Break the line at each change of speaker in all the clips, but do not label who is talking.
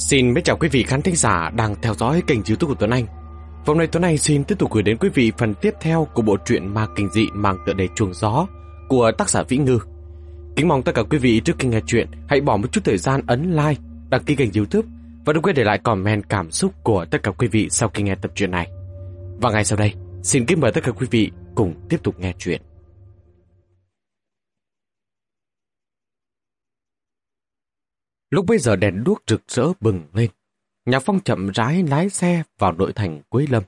Xin mến chào quý vị khán thính giả đang theo dõi kênh youtube của Tuấn Anh. Hôm nay Tuấn Anh xin tiếp tục gửi đến quý vị phần tiếp theo của bộ truyện ma kinh dị mang tựa đề chuồng gió của tác giả Vĩ Ngư. Kính mong tất cả quý vị trước khi nghe chuyện hãy bỏ một chút thời gian ấn like, đăng ký kênh youtube và đừng quên để lại comment cảm xúc của tất cả quý vị sau khi nghe tập truyện này. Và ngay sau đây, xin kính mời tất cả quý vị cùng tiếp tục nghe chuyện. Lúc bây giờ đèn đuốc rực rỡ bừng lên. Nhạc Phong chậm rãi lái xe vào nội thành Quế Lâm.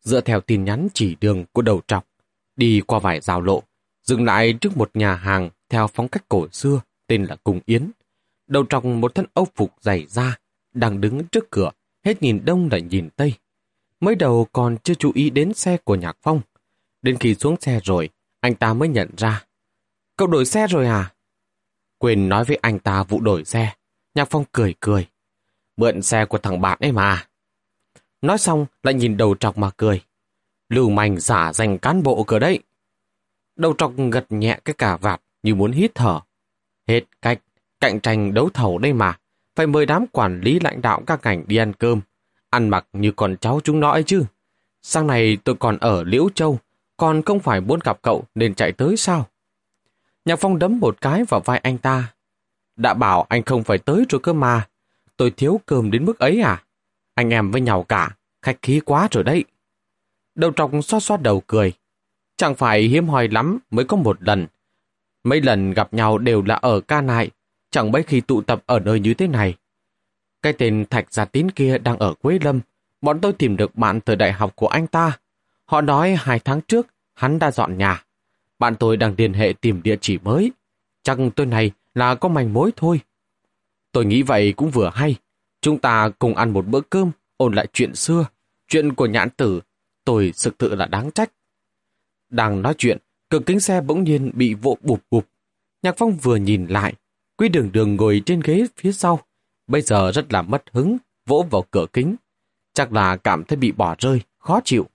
Dựa theo tin nhắn chỉ đường của đầu trọc, đi qua vài giao lộ, dừng lại trước một nhà hàng theo phong cách cổ xưa tên là Cung Yến. Đầu trọc một thân âu phục dày da, đang đứng trước cửa, hết nhìn đông lại nhìn tây. Mới đầu còn chưa chú ý đến xe của Nhạc Phong. Đến khi xuống xe rồi, anh ta mới nhận ra. Cậu đổi xe rồi à? Quên nói với anh ta vụ đổi xe. Nhạc Phong cười cười. Mượn xe của thằng bạn ấy mà. Nói xong lại nhìn đầu trọc mà cười. Lưu manh giả danh cán bộ cửa đấy. Đầu trọc gật nhẹ cái cà vạt như muốn hít thở. Hết cách, cạnh tranh đấu thầu đây mà. Phải mời đám quản lý lãnh đạo các ngành đi ăn cơm. Ăn mặc như con cháu chúng nó ấy chứ. Sang này tôi còn ở Liễu Châu, còn không phải muốn gặp cậu nên chạy tới sao? Nhạc Phong đấm một cái vào vai anh ta, đã bảo anh không phải tới rồi cơ mà. Tôi thiếu cơm đến mức ấy à? Anh em với nhau cả, khách khí quá rồi đấy. Đầu trọc xoa xoa đầu cười. Chẳng phải hiếm hoi lắm mới có một lần. Mấy lần gặp nhau đều là ở ca nại, chẳng mấy khi tụ tập ở nơi như thế này. Cái tên Thạch Gia Tín kia đang ở Quế Lâm, bọn tôi tìm được bạn từ đại học của anh ta. Họ nói hai tháng trước hắn đã dọn nhà. Bạn tôi đang liên hệ tìm địa chỉ mới. Chắc tôi này là có manh mối thôi. Tôi nghĩ vậy cũng vừa hay. Chúng ta cùng ăn một bữa cơm, ôn lại chuyện xưa. Chuyện của nhãn tử, tôi thực sự là đáng trách. Đang nói chuyện, cửa kính xe bỗng nhiên bị vỗ bụp bụp. Nhạc Phong vừa nhìn lại, Quý đường đường ngồi trên ghế phía sau. Bây giờ rất là mất hứng, vỗ vào cửa kính. Chắc là cảm thấy bị bỏ rơi, khó chịu.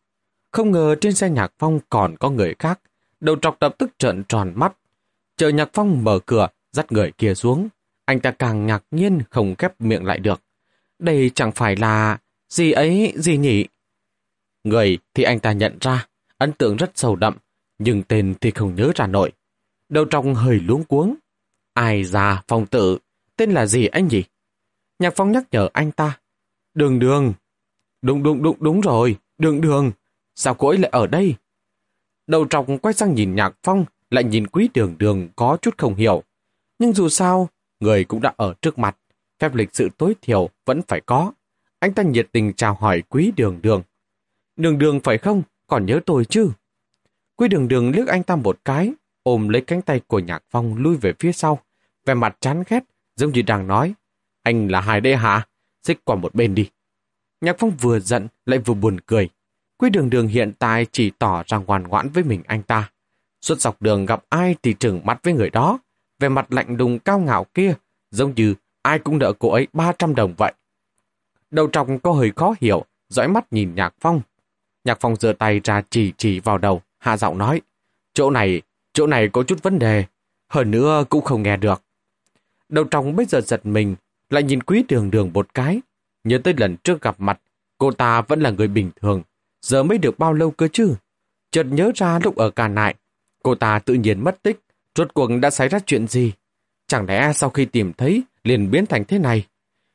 Không ngờ trên xe Nhạc Phong còn có người khác. Đầu trọc lập tức trợn tròn mắt. Chờ Nhạc Phong mở cửa, dắt người kia xuống. Anh ta càng ngạc nhiên không khép miệng lại được. Đây chẳng phải là... gì ấy, gì nhỉ? Người thì anh ta nhận ra, ấn tượng rất sâu đậm, nhưng tên thì không nhớ ra nổi. Đầu trong hơi luống cuống. Ai già phong tử, tên là gì anh nhỉ? Nhạc phong nhắc nhở anh ta. Đường đường. Đúng đúng đúng đúng rồi, đường đường. Sao cô ấy lại ở đây? Đầu trọc quay sang nhìn nhạc phong, lại nhìn quý đường đường có chút không hiểu. Nhưng dù sao, người cũng đã ở trước mặt, phép lịch sự tối thiểu vẫn phải có. Anh ta nhiệt tình chào hỏi quý đường đường. Đường đường phải không? Còn nhớ tôi chứ? Quý đường đường liếc anh ta một cái, ôm lấy cánh tay của Nhạc Phong lui về phía sau, vẻ mặt chán ghét, giống như đang nói. Anh là hài đê hả? Xích qua một bên đi. Nhạc Phong vừa giận lại vừa buồn cười. Quý đường đường hiện tại chỉ tỏ ra ngoan ngoãn với mình anh ta. Suốt dọc đường gặp ai thì trừng mắt với người đó về mặt lạnh đùng cao ngạo kia, giống như ai cũng nợ cô ấy 300 đồng vậy. Đầu trọng có hơi khó hiểu, dõi mắt nhìn Nhạc Phong. Nhạc Phong giơ tay ra chỉ chỉ vào đầu, hạ giọng nói, chỗ này, chỗ này có chút vấn đề, hơn nữa cũng không nghe được. Đầu trọng bây giờ giật mình, lại nhìn quý đường đường một cái, nhớ tới lần trước gặp mặt, cô ta vẫn là người bình thường, giờ mới được bao lâu cơ chứ? Chợt nhớ ra lúc ở cả Nại, cô ta tự nhiên mất tích, Rốt cuộc đã xảy ra chuyện gì? Chẳng lẽ sau khi tìm thấy liền biến thành thế này?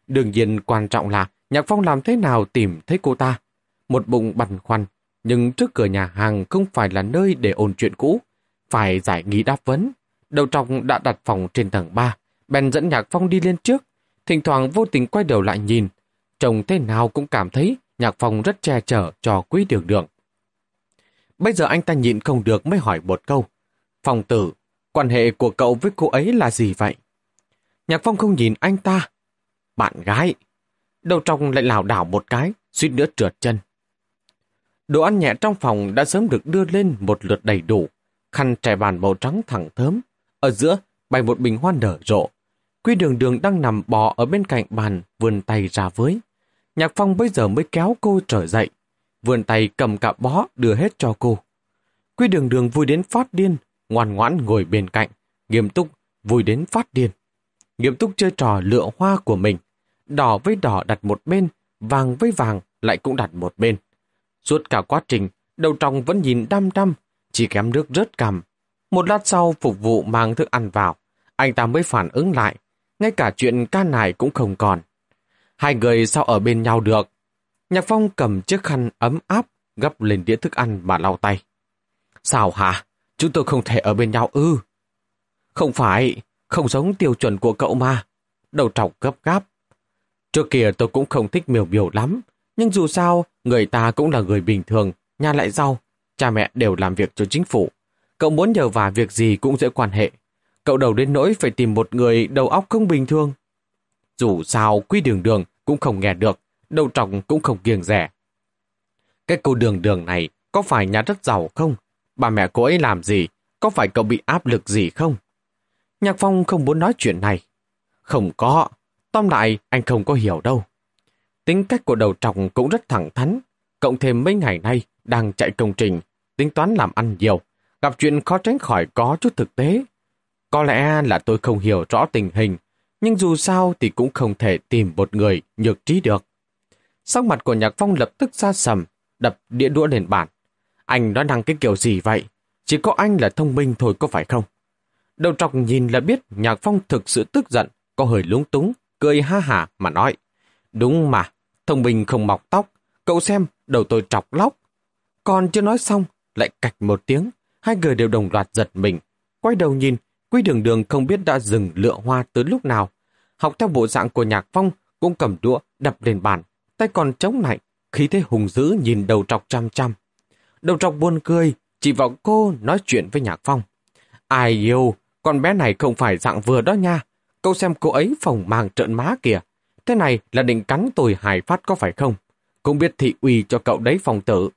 Đương nhiên quan trọng là Nhạc Phong làm thế nào tìm thấy cô ta? Một bụng băn khoăn, nhưng trước cửa nhà hàng không phải là nơi để ôn chuyện cũ, phải giải nghi đáp vấn. Đầu trọng đã đặt phòng trên tầng 3, bèn dẫn Nhạc Phong đi lên trước, thỉnh thoảng vô tình quay đầu lại nhìn. Trông thế nào cũng cảm thấy Nhạc Phong rất che chở cho quý đường đường. Bây giờ anh ta nhịn không được mới hỏi một câu. Phòng tử, Quan hệ của cậu với cô ấy là gì vậy? Nhạc Phong không nhìn anh ta. Bạn gái. Đầu trong lại lảo đảo một cái, suýt nữa trượt chân. Đồ ăn nhẹ trong phòng đã sớm được đưa lên một lượt đầy đủ. Khăn trải bàn màu trắng thẳng thớm. Ở giữa bày một bình hoa nở rộ. Quy đường đường đang nằm bò ở bên cạnh bàn, vươn tay ra với. Nhạc Phong bây giờ mới kéo cô trở dậy. Vươn tay cầm cả bó đưa hết cho cô. Quy đường đường vui đến phát điên, ngoan ngoãn ngồi bên cạnh, nghiêm túc, vui đến phát điên. Nghiêm túc chơi trò lựa hoa của mình. đỏ với đỏ đặt một bên, vàng với vàng lại cũng đặt một bên. Suốt cả quá trình, đầu tròng vẫn nhìn đăm đăm, chỉ kém nước rớt cằm. Một lát sau phục vụ mang thức ăn vào, anh ta mới phản ứng lại, ngay cả chuyện ca nài cũng không còn. Hai người sao ở bên nhau được? Nhạc Phong cầm chiếc khăn ấm áp, gấp lên đĩa thức ăn mà lau tay. Sao hả? Chúng tôi không thể ở bên nhau ư? Không phải, không giống tiêu chuẩn của cậu mà. Đầu trọc gấp gáp. Trước kia tôi cũng không thích miều miều lắm, nhưng dù sao, người ta cũng là người bình thường, nhà lại giàu, cha mẹ đều làm việc cho chính phủ. Cậu muốn nhờ vả việc gì cũng dễ quan hệ. Cậu đầu đến nỗi phải tìm một người đầu óc không bình thường. Dù sao, quy đường đường cũng không nghe được, đầu trọng cũng không kiêng rẻ. Cái cô đường đường này có phải nhà rất giàu không? Bà mẹ cô ấy làm gì? Có phải cậu bị áp lực gì không? Nhạc Phong không muốn nói chuyện này. Không có. Tóm lại, anh không có hiểu đâu. Tính cách của đầu trọng cũng rất thẳng thắn. Cộng thêm mấy ngày nay đang chạy công trình, tính toán làm ăn nhiều. Gặp chuyện khó tránh khỏi có chút thực tế. Có lẽ là tôi không hiểu rõ tình hình, nhưng dù sao thì cũng không thể tìm một người nhược trí được. Sắc mặt của Nhạc Phong lập tức ra sầm, đập đĩa đũa lên bàn. Anh nói năng cái kiểu gì vậy? Chỉ có anh là thông minh thôi có phải không? Đầu trọc nhìn là biết Nhạc Phong thực sự tức giận, có hơi lúng túng, cười ha hả mà nói. Đúng mà, thông minh không mọc tóc, cậu xem đầu tôi trọc lóc. Còn chưa nói xong, lại cạch một tiếng, hai người đều đồng loạt giật mình. Quay đầu nhìn, Quý đường đường không biết đã dừng lựa hoa từ lúc nào. Học theo bộ dạng của Nhạc Phong, cũng cầm đũa đập lên bàn, tay còn chống lại, khí thế hùng dữ nhìn đầu trọc chăm chăm. Đầu trọc buồn cười, chỉ vào cô nói chuyện với Nhạc Phong. Ai yêu, con bé này không phải dạng vừa đó nha. Cậu xem cô ấy phòng màng trợn má kìa. Thế này là định cắn tôi hài phát có phải không? Cũng biết thị uy cho cậu đấy phòng tử.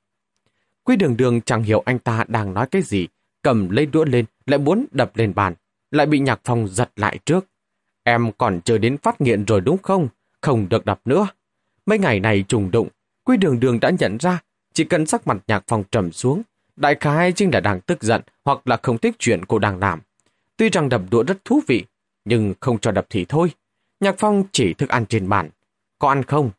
Quý đường đường chẳng hiểu anh ta đang nói cái gì, cầm lấy đũa lên, lại muốn đập lên bàn, lại bị nhạc phong giật lại trước. Em còn chờ đến phát nghiện rồi đúng không? Không được đập nữa. Mấy ngày này trùng đụng, Quý đường đường đã nhận ra, chỉ cần sắc mặt nhạc phong trầm xuống, đại khái chính là đang tức giận hoặc là không thích chuyện cô đang làm. Tuy rằng đập đũa rất thú vị, nhưng không cho đập thì thôi. Nhạc phong chỉ thức ăn trên bàn. Có ăn không?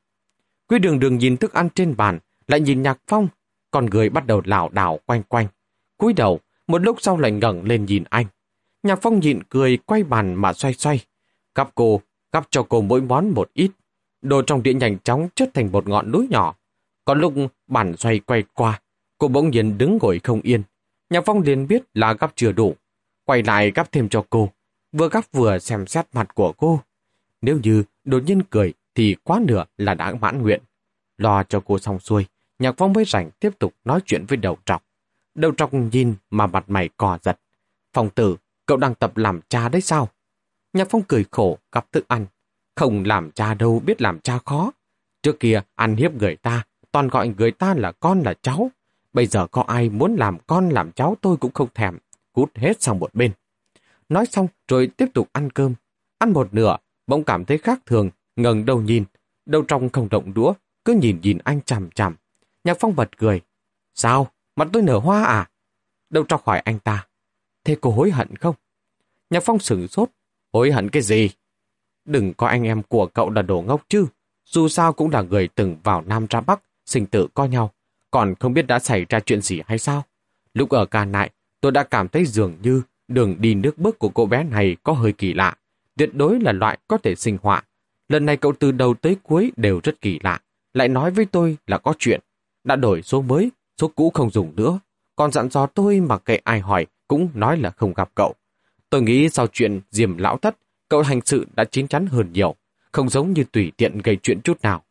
Quý đường đường nhìn thức ăn trên bàn, lại nhìn nhạc phong. Con người bắt đầu lảo đảo quanh quanh. cúi đầu, một lúc sau lại ngẩng lên nhìn anh. Nhạc phong nhịn cười quay bàn mà xoay xoay. Cắp cô, cắp cho cô mỗi món một ít. Đồ trong đĩa nhanh chóng chất thành một ngọn núi nhỏ có lúc bản xoay quay qua, cô bỗng nhiên đứng ngồi không yên. Nhạc phong liền biết là gắp chưa đủ. Quay lại gắp thêm cho cô. Vừa gắp vừa xem xét mặt của cô. Nếu như đột nhiên cười thì quá nửa là đã mãn nguyện. Lo cho cô xong xuôi, Nhạc Phong mới rảnh tiếp tục nói chuyện với đầu trọc. Đầu trọc nhìn mà mặt mày cò giật. Phong tử, cậu đang tập làm cha đấy sao? Nhạc Phong cười khổ, gặp thức ăn. Không làm cha đâu biết làm cha khó. Trước kia ăn hiếp người ta, toàn gọi người ta là con là cháu. Bây giờ có ai muốn làm con làm cháu tôi cũng không thèm. Cút hết sang một bên. Nói xong rồi tiếp tục ăn cơm. Ăn một nửa, bỗng cảm thấy khác thường, ngẩng đầu nhìn. Đầu trong không động đũa, cứ nhìn nhìn anh chằm chằm. Nhạc Phong bật cười. Sao? Mặt tôi nở hoa à? Đâu cho hỏi anh ta. Thế cô hối hận không? Nhạc Phong sửng sốt. Hối hận cái gì? Đừng có anh em của cậu là đồ ngốc chứ. Dù sao cũng là người từng vào Nam ra Bắc, sinh tử co nhau. Còn không biết đã xảy ra chuyện gì hay sao? Lúc ở Cà Nại, tôi đã cảm thấy dường như đường đi nước bước của cô bé này có hơi kỳ lạ. Tuyệt đối là loại có thể sinh họa. Lần này cậu từ đầu tới cuối đều rất kỳ lạ. Lại nói với tôi là có chuyện. Đã đổi số mới, số cũ không dùng nữa. Còn dặn dò tôi mà kệ ai hỏi cũng nói là không gặp cậu. Tôi nghĩ sau chuyện diềm lão thất, cậu hành sự đã chín chắn hơn nhiều, không giống như tùy tiện gây chuyện chút nào.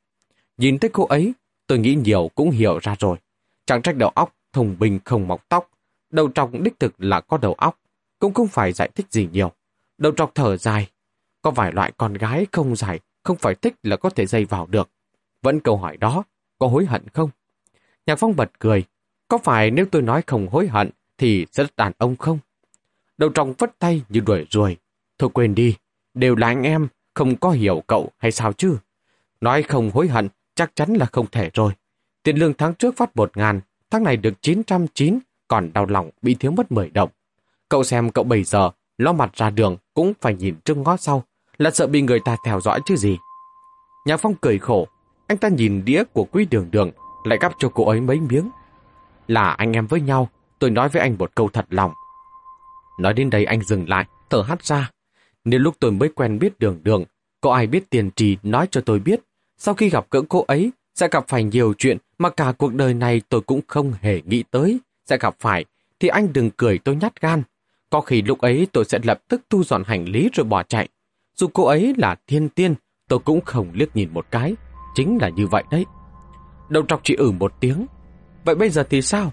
Nhìn thấy cô ấy, tôi nghĩ nhiều cũng hiểu ra rồi. Chẳng trách đầu óc, thông bình không mọc tóc. Đầu trọc đích thực là có đầu óc, cũng không phải giải thích gì nhiều. Đầu trọc thở dài. Có vài loại con gái không dài, không phải thích là có thể dây vào được. Vẫn câu hỏi đó, có hối hận không? Nhạc Phong bật cười. Có phải nếu tôi nói không hối hận thì rất đàn ông không? Đầu tròng vất tay như đuổi ruồi. Thôi quên đi, đều là anh em, không có hiểu cậu hay sao chứ? Nói không hối hận chắc chắn là không thể rồi. Tiền lương tháng trước phát một ngàn, tháng này được 909, còn đau lòng bị thiếu mất 10 đồng. Cậu xem cậu bây giờ, lo mặt ra đường cũng phải nhìn trước ngó sau, là sợ bị người ta theo dõi chứ gì. Nhạc Phong cười khổ, anh ta nhìn đĩa của quý đường đường, lại gắp cho cô ấy mấy miếng. Là anh em với nhau, tôi nói với anh một câu thật lòng. Nói đến đây anh dừng lại, thở hắt ra. Nếu lúc tôi mới quen biết đường đường, có ai biết tiền trì nói cho tôi biết. Sau khi gặp cỡ cô ấy, sẽ gặp phải nhiều chuyện mà cả cuộc đời này tôi cũng không hề nghĩ tới. Sẽ gặp phải, thì anh đừng cười tôi nhát gan. Có khi lúc ấy tôi sẽ lập tức thu dọn hành lý rồi bỏ chạy. Dù cô ấy là thiên tiên, tôi cũng không liếc nhìn một cái. Chính là như vậy đấy. Đầu trọc chỉ ử ừ một tiếng. Vậy bây giờ thì sao?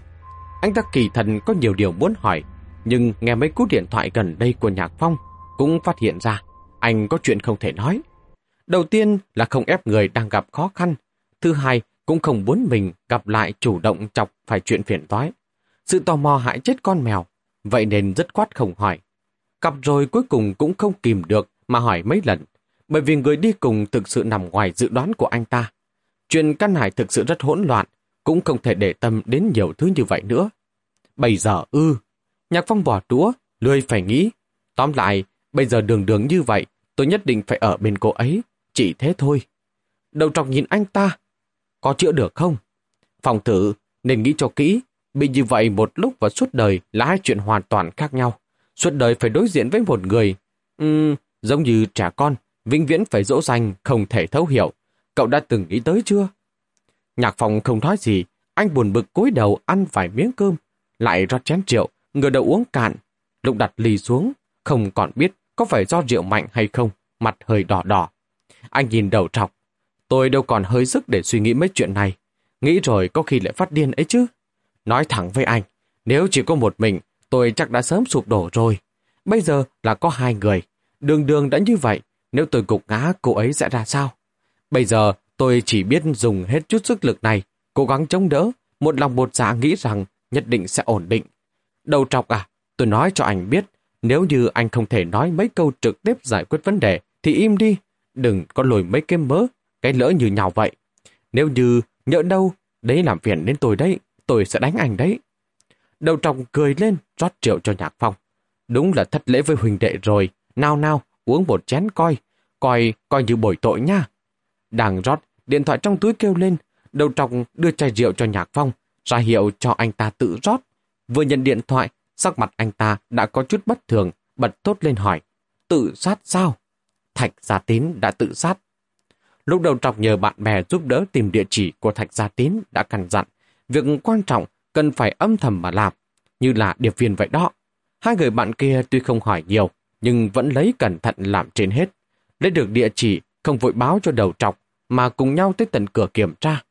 Anh ta kỳ thần có nhiều điều muốn hỏi, nhưng nghe mấy cú điện thoại gần đây của Nhạc Phong cũng phát hiện ra anh có chuyện không thể nói. Đầu tiên là không ép người đang gặp khó khăn. Thứ hai, cũng không muốn mình gặp lại chủ động chọc phải chuyện phiền toái. Sự tò mò hại chết con mèo, vậy nên rất quát không hỏi. Gặp rồi cuối cùng cũng không kìm được mà hỏi mấy lần, bởi vì người đi cùng thực sự nằm ngoài dự đoán của anh ta. Chuyện căn hải thực sự rất hỗn loạn, cũng không thể để tâm đến nhiều thứ như vậy nữa. Bây giờ ư, Nhạc Phong bỏ đũa, lười phải nghĩ. Tóm lại, bây giờ đường đường như vậy, tôi nhất định phải ở bên cô ấy, chỉ thế thôi. Đầu trọc nhìn anh ta, có chữa được không? Phòng thử, nên nghĩ cho kỹ, bị như vậy một lúc và suốt đời là hai chuyện hoàn toàn khác nhau. Suốt đời phải đối diện với một người, um, giống như trẻ con, vĩnh viễn phải dỗ dành, không thể thấu hiểu. Cậu đã từng nghĩ tới chưa? Nhạc phòng không nói gì, anh buồn bực cúi đầu ăn vài miếng cơm, lại rót chén rượu, người đầu uống cạn. lục đặt lì xuống, không còn biết có phải do rượu mạnh hay không, mặt hơi đỏ đỏ. Anh nhìn đầu trọc, tôi đâu còn hơi sức để suy nghĩ mấy chuyện này. Nghĩ rồi có khi lại phát điên ấy chứ. Nói thẳng với anh, nếu chỉ có một mình, tôi chắc đã sớm sụp đổ rồi. Bây giờ là có hai người. Đường đường đã như vậy, nếu tôi gục ngã cô ấy sẽ ra sao? Bây giờ tôi chỉ biết dùng hết chút sức lực này, cố gắng chống đỡ, một lòng một dạ nghĩ rằng nhất định sẽ ổn định. Đầu trọc à, tôi nói cho anh biết, nếu như anh không thể nói mấy câu trực tiếp giải quyết vấn đề, thì im đi, đừng có lùi mấy cái mớ, cái lỡ như nhau vậy. Nếu như nhỡ đâu, đấy làm phiền đến tôi đấy, tôi sẽ đánh anh đấy. Đầu trọc cười lên, rót rượu cho Nhạc Phong. Đúng là thất lễ với huỳnh đệ rồi, nào nào, uống một chén coi, coi, coi như bồi tội nha. Đang rót, điện thoại trong túi kêu lên, đầu trọc đưa chai rượu cho Nhạc Phong, ra hiệu cho anh ta tự rót. Vừa nhận điện thoại, sắc mặt anh ta đã có chút bất thường, bật tốt lên hỏi, tự sát sao? Thạch Gia Tín đã tự sát. Lúc đầu trọc nhờ bạn bè giúp đỡ tìm địa chỉ của Thạch Gia Tín đã căn dặn, việc quan trọng cần phải âm thầm mà làm, như là điệp viên vậy đó. Hai người bạn kia tuy không hỏi nhiều, nhưng vẫn lấy cẩn thận làm trên hết. Lấy được địa chỉ, không vội báo cho đầu trọc, mà cùng nhau tới tận cửa kiểm tra.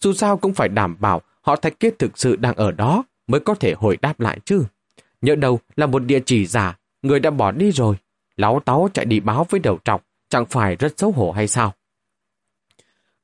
Dù sao cũng phải đảm bảo họ thạch kết thực sự đang ở đó mới có thể hồi đáp lại chứ. Nhớ đâu là một địa chỉ giả, người đã bỏ đi rồi. Láo táo chạy đi báo với đầu trọc, chẳng phải rất xấu hổ hay sao?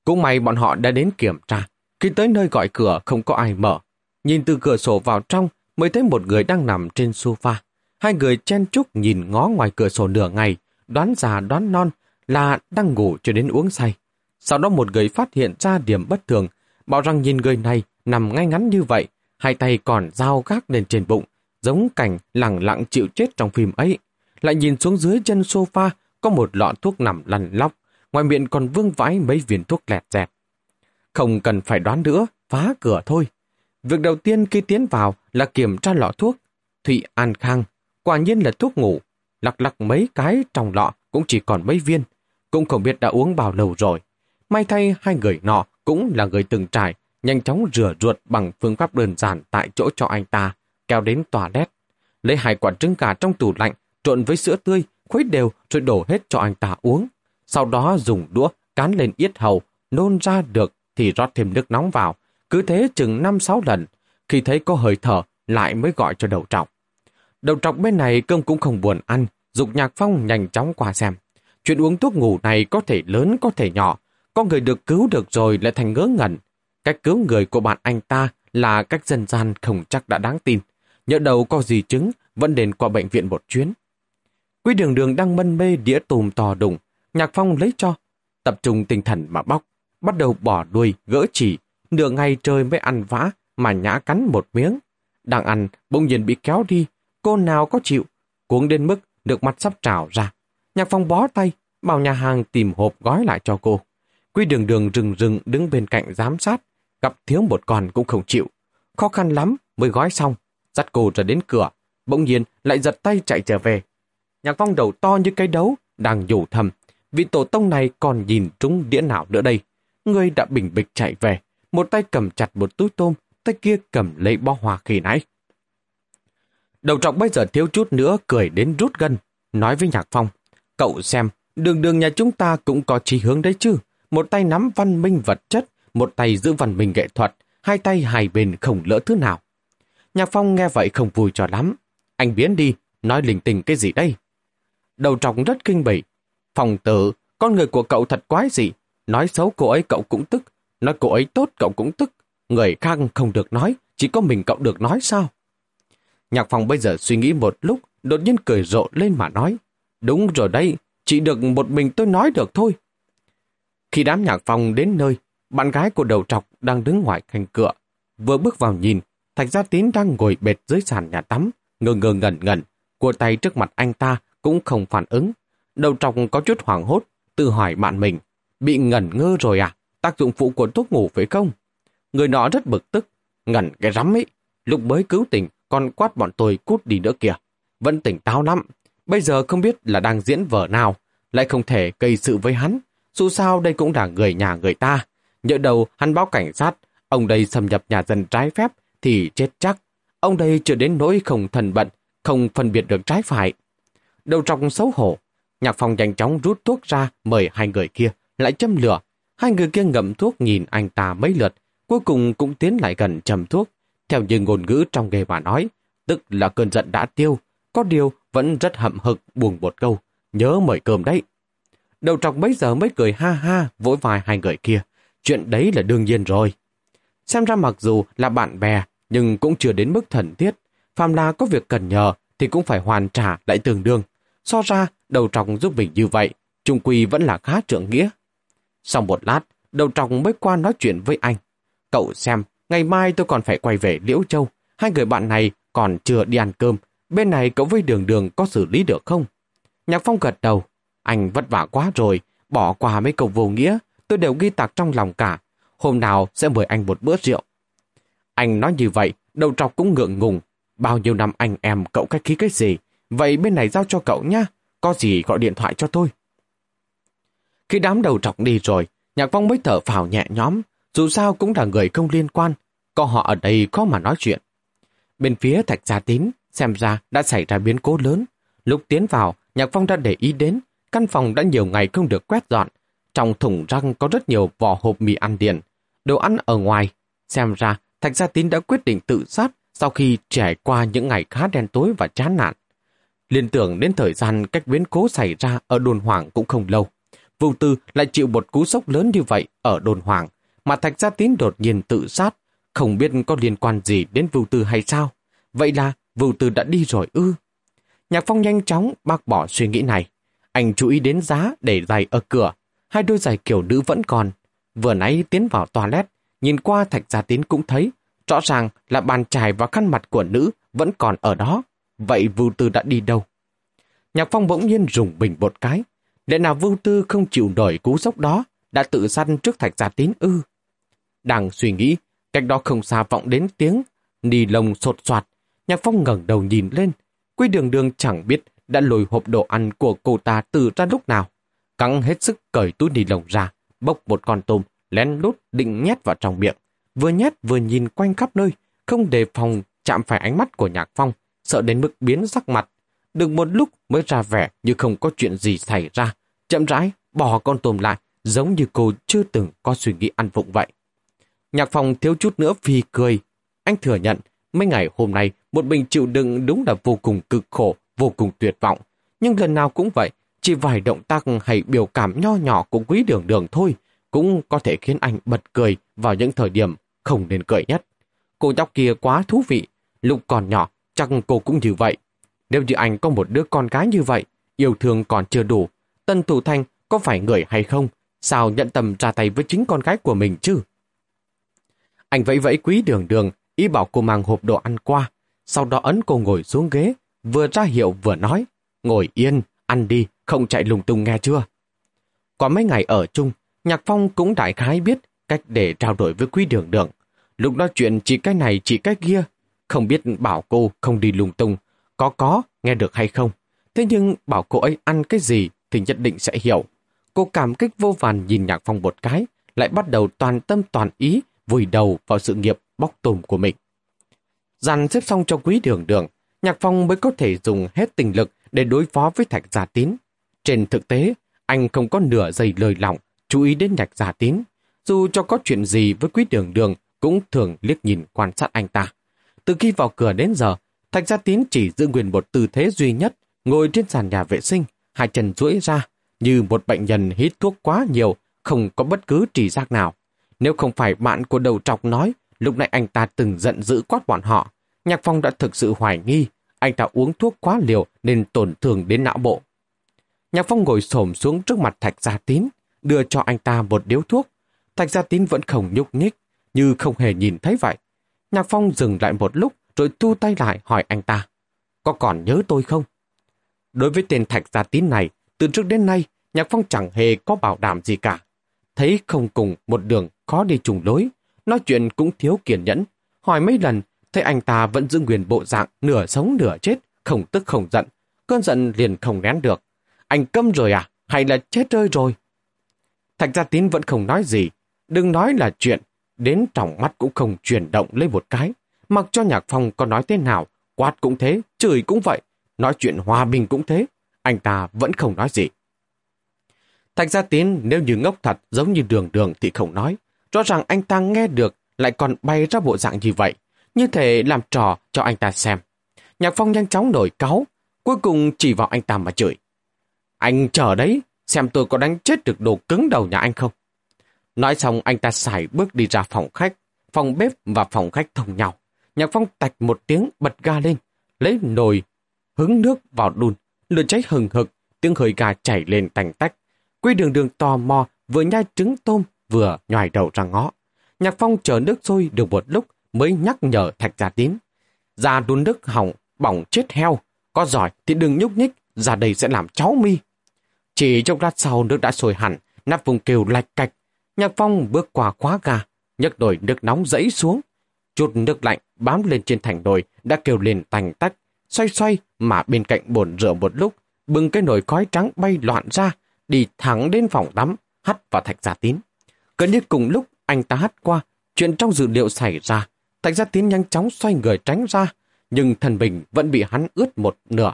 Cũng may bọn họ đã đến kiểm tra. Khi tới nơi gọi cửa không có ai mở. Nhìn từ cửa sổ vào trong mới thấy một người đang nằm trên sofa. Hai người chen chúc nhìn ngó ngoài cửa sổ nửa ngày, đoán già đoán non là đang ngủ cho đến uống say. Sau đó một người phát hiện ra điểm bất thường, bảo rằng nhìn người này nằm ngay ngắn như vậy, hai tay còn dao gác lên trên bụng, giống cảnh lặng lặng chịu chết trong phim ấy. Lại nhìn xuống dưới chân sofa có một lọ thuốc nằm lăn lóc, ngoài miệng còn vương vãi mấy viên thuốc lẹt dẹt. Không cần phải đoán nữa, phá cửa thôi. Việc đầu tiên khi tiến vào là kiểm tra lọ thuốc. Thụy An Khang, quả nhiên là thuốc ngủ. Lặc lặc mấy cái trong lọ cũng chỉ còn mấy viên. Cũng không biết đã uống bao lâu rồi. May thay hai người nọ cũng là người từng trải, nhanh chóng rửa ruột bằng phương pháp đơn giản tại chỗ cho anh ta, kéo đến tòa đét. Lấy hai quả trứng gà trong tủ lạnh, trộn với sữa tươi, khuấy đều rồi đổ hết cho anh ta uống. Sau đó dùng đũa cán lên yết hầu, nôn ra được thì rót thêm nước nóng vào. Cứ thế chừng 5-6 lần, khi thấy có hơi thở lại mới gọi cho đầu trọc. Đầu trọc bên này cơm cũng không buồn ăn, dục nhạc phong nhanh chóng qua xem. Chuyện uống thuốc ngủ này có thể lớn có thể nhỏ, có người được cứu được rồi lại thành ngớ ngẩn. Cách cứu người của bạn anh ta là cách dân gian không chắc đã đáng tin. Nhớ đầu có gì chứng, vẫn đến qua bệnh viện một chuyến. Quý đường đường đang mân mê đĩa tùm to đùng. Nhạc phong lấy cho, tập trung tinh thần mà bóc. Bắt đầu bỏ đuôi, gỡ chỉ. Nửa ngày trời mới ăn vã, mà nhã cắn một miếng. Đang ăn, bỗng nhiên bị kéo đi. Cô nào có chịu, cuống đến mức được mặt sắp trào ra. Nhạc phong bó tay, bảo nhà hàng tìm hộp gói lại cho cô. Quy đường đường rừng rừng đứng bên cạnh giám sát, gặp thiếu một con cũng không chịu. Khó khăn lắm mới gói xong, dắt cô ra đến cửa, bỗng nhiên lại giật tay chạy trở về. Nhạc phong đầu to như cái đấu, đang nhủ thầm, vị tổ tông này còn nhìn trúng đĩa nào nữa đây. Người đã bình bịch chạy về, một tay cầm chặt một túi tôm, tay kia cầm lấy bó hoa khi nãy. Đầu trọc bây giờ thiếu chút nữa cười đến rút gân, nói với Nhạc Phong, cậu xem, đường đường nhà chúng ta cũng có chí hướng đấy chứ. Một tay nắm văn minh vật chất, một tay giữ văn minh nghệ thuật, hai tay hai bên không lỡ thứ nào. Nhạc Phong nghe vậy không vui cho lắm. Anh biến đi, nói linh tinh cái gì đây? Đầu trọc rất kinh bỉ. Phòng tử, con người của cậu thật quái gì. Nói xấu cô ấy cậu cũng tức, nói cô ấy tốt cậu cũng tức. Người khác không được nói, chỉ có mình cậu được nói sao? Nhạc phòng bây giờ suy nghĩ một lúc, đột nhiên cười rộ lên mà nói. Đúng rồi đây, chỉ được một mình tôi nói được thôi. Khi đám nhạc phòng đến nơi, bạn gái của đầu trọc đang đứng ngoài thành cửa. Vừa bước vào nhìn, Thạch Gia Tín đang ngồi bệt dưới sàn nhà tắm, ngơ ngơ ngẩn ngẩn, cua tay trước mặt anh ta cũng không phản ứng. Đầu trọc có chút hoảng hốt, tự hỏi bạn mình, bị ngẩn ngơ rồi à? Tác dụng phụ của thuốc ngủ phải không? Người nọ rất bực tức, ngẩn cái rắm ấy, lúc mới cứu tỉnh còn quát bọn tôi cút đi nữa kìa. Vẫn tỉnh táo lắm, bây giờ không biết là đang diễn vở nào, lại không thể gây sự với hắn. Dù sao đây cũng là người nhà người ta. Nhỡ đầu hắn báo cảnh sát, ông đây xâm nhập nhà dân trái phép thì chết chắc. Ông đây chưa đến nỗi không thần bận, không phân biệt được trái phải. Đầu trọng xấu hổ, nhạc phòng nhanh chóng rút thuốc ra mời hai người kia, lại châm lửa. Hai người kia ngậm thuốc nhìn anh ta mấy lượt, cuối cùng cũng tiến lại gần châm thuốc. Theo như ngôn ngữ trong nghề mà nói, tức là cơn giận đã tiêu, có điều vẫn rất hậm hực buồn một câu, nhớ mời cơm đấy. Đầu trọc mấy giờ mới cười ha ha vỗ vai hai người kia, chuyện đấy là đương nhiên rồi. Xem ra mặc dù là bạn bè, nhưng cũng chưa đến mức thần thiết. Phàm là có việc cần nhờ thì cũng phải hoàn trả lại tương đương. So ra, đầu trọc giúp mình như vậy, trung quy vẫn là khá trượng nghĩa. Sau một lát, đầu trọc mới qua nói chuyện với anh. Cậu xem, ngày mai tôi còn phải quay về Liễu Châu. Hai người bạn này còn chưa đi ăn cơm. Bên này cậu với đường đường có xử lý được không? Nhạc Phong gật đầu. Anh vất vả quá rồi, bỏ qua mấy câu vô nghĩa. Tôi đều ghi tạc trong lòng cả. Hôm nào sẽ mời anh một bữa rượu. Anh nói như vậy, đầu trọc cũng ngượng ngùng. Bao nhiêu năm anh em cậu cách khí cái gì? Vậy bên này giao cho cậu nhá. Có gì gọi điện thoại cho tôi. Khi đám đầu trọc đi rồi, Nhạc Phong mới thở phào nhẹ nhõm. Dù sao cũng là người không liên quan. Có họ ở đây có mà nói chuyện. Bên phía Thạch Gia Tín, xem ra đã xảy ra biến cố lớn. Lúc tiến vào, Nhạc Phong đã để ý đến, căn phòng đã nhiều ngày không được quét dọn. Trong thùng răng có rất nhiều vỏ hộp mì ăn điện, đồ ăn ở ngoài. Xem ra, Thạch Gia Tín đã quyết định tự sát sau khi trải qua những ngày khá đen tối và chán nản. Liên tưởng đến thời gian cách biến cố xảy ra ở đồn hoàng cũng không lâu. Vụ tư lại chịu một cú sốc lớn như vậy ở đồn hoàng, mà Thạch Gia Tín đột nhiên tự sát, không biết có liên quan gì đến Vưu Tư hay sao. Vậy là Vưu Tư đã đi rồi ư. Nhạc Phong nhanh chóng bác bỏ suy nghĩ này. Anh chú ý đến giá để giày ở cửa. Hai đôi giày kiểu nữ vẫn còn. Vừa nãy tiến vào toilet, nhìn qua Thạch Gia Tín cũng thấy, rõ ràng là bàn chải và khăn mặt của nữ vẫn còn ở đó. Vậy Vưu Tư đã đi đâu? Nhạc Phong bỗng nhiên rùng bình một cái. Để nào Vưu Tư không chịu nổi cú sốc đó, đã tự săn trước Thạch Gia Tín ư. Đang suy nghĩ, cách đó không xa vọng đến tiếng, nì lồng sột soạt. Nhạc Phong ngẩng đầu nhìn lên, Quy đường đường chẳng biết đã lùi hộp đồ ăn của cô ta từ ra lúc nào. cắn hết sức cởi túi nì lồng ra, bốc một con tôm, lén lút định nhét vào trong miệng. Vừa nhét vừa nhìn quanh khắp nơi, không đề phòng chạm phải ánh mắt của Nhạc Phong, sợ đến mức biến sắc mặt. Được một lúc mới ra vẻ như không có chuyện gì xảy ra, chậm rãi bỏ con tôm lại, giống như cô chưa từng có suy nghĩ ăn vụng vậy. Nhạc Phòng thiếu chút nữa phi cười. Anh thừa nhận, mấy ngày hôm nay một mình chịu đựng đúng là vô cùng cực khổ, vô cùng tuyệt vọng. Nhưng lần nào cũng vậy, chỉ vài động tác hay biểu cảm nho nhỏ của quý đường đường thôi, cũng có thể khiến anh bật cười vào những thời điểm không nên cười nhất. Cô nhóc kia quá thú vị, lúc còn nhỏ chắc cô cũng như vậy. Nếu như anh có một đứa con gái như vậy, yêu thương còn chưa đủ, Tân Thủ Thanh có phải người hay không? Sao nhận tầm ra tay với chính con gái của mình chứ? Anh vẫy vẫy quý đường đường, ý bảo cô mang hộp đồ ăn qua, sau đó ấn cô ngồi xuống ghế, vừa ra hiệu vừa nói, ngồi yên, ăn đi, không chạy lùng tung nghe chưa? Có mấy ngày ở chung, Nhạc Phong cũng đại khái biết cách để trao đổi với quý đường đường. Lúc nói chuyện chỉ cái này chỉ cái kia, không biết bảo cô không đi lung tung, có có, nghe được hay không. Thế nhưng bảo cô ấy ăn cái gì thì nhất định sẽ hiểu. Cô cảm kích vô vàn nhìn Nhạc Phong một cái, lại bắt đầu toàn tâm toàn ý vùi đầu vào sự nghiệp bóc tùm của mình. Dàn xếp xong cho quý đường đường, Nhạc Phong mới có thể dùng hết tình lực để đối phó với Thạch Gia Tín. Trên thực tế, anh không có nửa giây lời lỏng chú ý đến Nhạc Gia Tín. Dù cho có chuyện gì với quý đường đường, cũng thường liếc nhìn quan sát anh ta. Từ khi vào cửa đến giờ, Thạch Gia Tín chỉ giữ nguyên một tư thế duy nhất, ngồi trên sàn nhà vệ sinh, hai chân duỗi ra, như một bệnh nhân hít thuốc quá nhiều, không có bất cứ trì giác nào. Nếu không phải bạn của đầu trọc nói, lúc này anh ta từng giận dữ quát bọn họ, Nhạc Phong đã thực sự hoài nghi, anh ta uống thuốc quá liều nên tổn thương đến não bộ. Nhạc Phong ngồi xổm xuống trước mặt Thạch Gia Tín, đưa cho anh ta một điếu thuốc. Thạch Gia Tín vẫn không nhúc nhích, như không hề nhìn thấy vậy. Nhạc Phong dừng lại một lúc rồi thu tay lại hỏi anh ta, có còn nhớ tôi không? Đối với tên Thạch Gia Tín này, từ trước đến nay, Nhạc Phong chẳng hề có bảo đảm gì cả. Thấy không cùng một đường khó đi trùng lối, nói chuyện cũng thiếu kiên nhẫn, hỏi mấy lần, thấy anh ta vẫn giữ nguyên bộ dạng nửa sống nửa chết, không tức không giận, cơn giận liền không nén được. Anh câm rồi à? Hay là chết rơi rồi? Thạch Gia Tín vẫn không nói gì, đừng nói là chuyện, đến trong mắt cũng không chuyển động lên một cái. Mặc cho Nhạc Phong có nói thế nào, quát cũng thế, chửi cũng vậy, nói chuyện hòa bình cũng thế, anh ta vẫn không nói gì. Thạch Gia Tín nếu như ngốc thật giống như đường đường thì không nói. Rõ ràng anh ta nghe được lại còn bay ra bộ dạng như vậy. Như thể làm trò cho anh ta xem. Nhạc Phong nhanh chóng nổi cáu, cuối cùng chỉ vào anh ta mà chửi. Anh chờ đấy, xem tôi có đánh chết được đồ cứng đầu nhà anh không. Nói xong anh ta xài bước đi ra phòng khách, phòng bếp và phòng khách thông nhau. Nhạc Phong tạch một tiếng bật ga lên, lấy nồi, hứng nước vào đun, lửa cháy hừng hực, tiếng hơi gà chảy lên tành tách. Quy đường đường tò mò, vừa nhai trứng tôm, vừa nhòi đầu ra ngõ. Nhạc Phong chờ nước sôi được một lúc mới nhắc nhở Thạch Gia Tín. Ra đun nước hỏng, bỏng chết heo. Có giỏi thì đừng nhúc nhích, ra đây sẽ làm cháu mi. Chỉ trong lát sau nước đã sôi hẳn, nắp vùng kêu lạch cạch. Nhạc Phong bước qua khóa gà, nhấc nồi nước nóng dẫy xuống. Chút nước lạnh bám lên trên thành nồi đã kêu lên tành tách, xoay xoay mà bên cạnh bồn rửa một lúc, bưng cái nồi khói trắng bay loạn ra, đi thẳng đến phòng tắm, hắt vào thạch gia tín. Gần như cùng lúc anh ta hắt qua, chuyện trong dự liệu xảy ra, thạch gia tín nhanh chóng xoay người tránh ra, nhưng thần bình vẫn bị hắn ướt một nửa.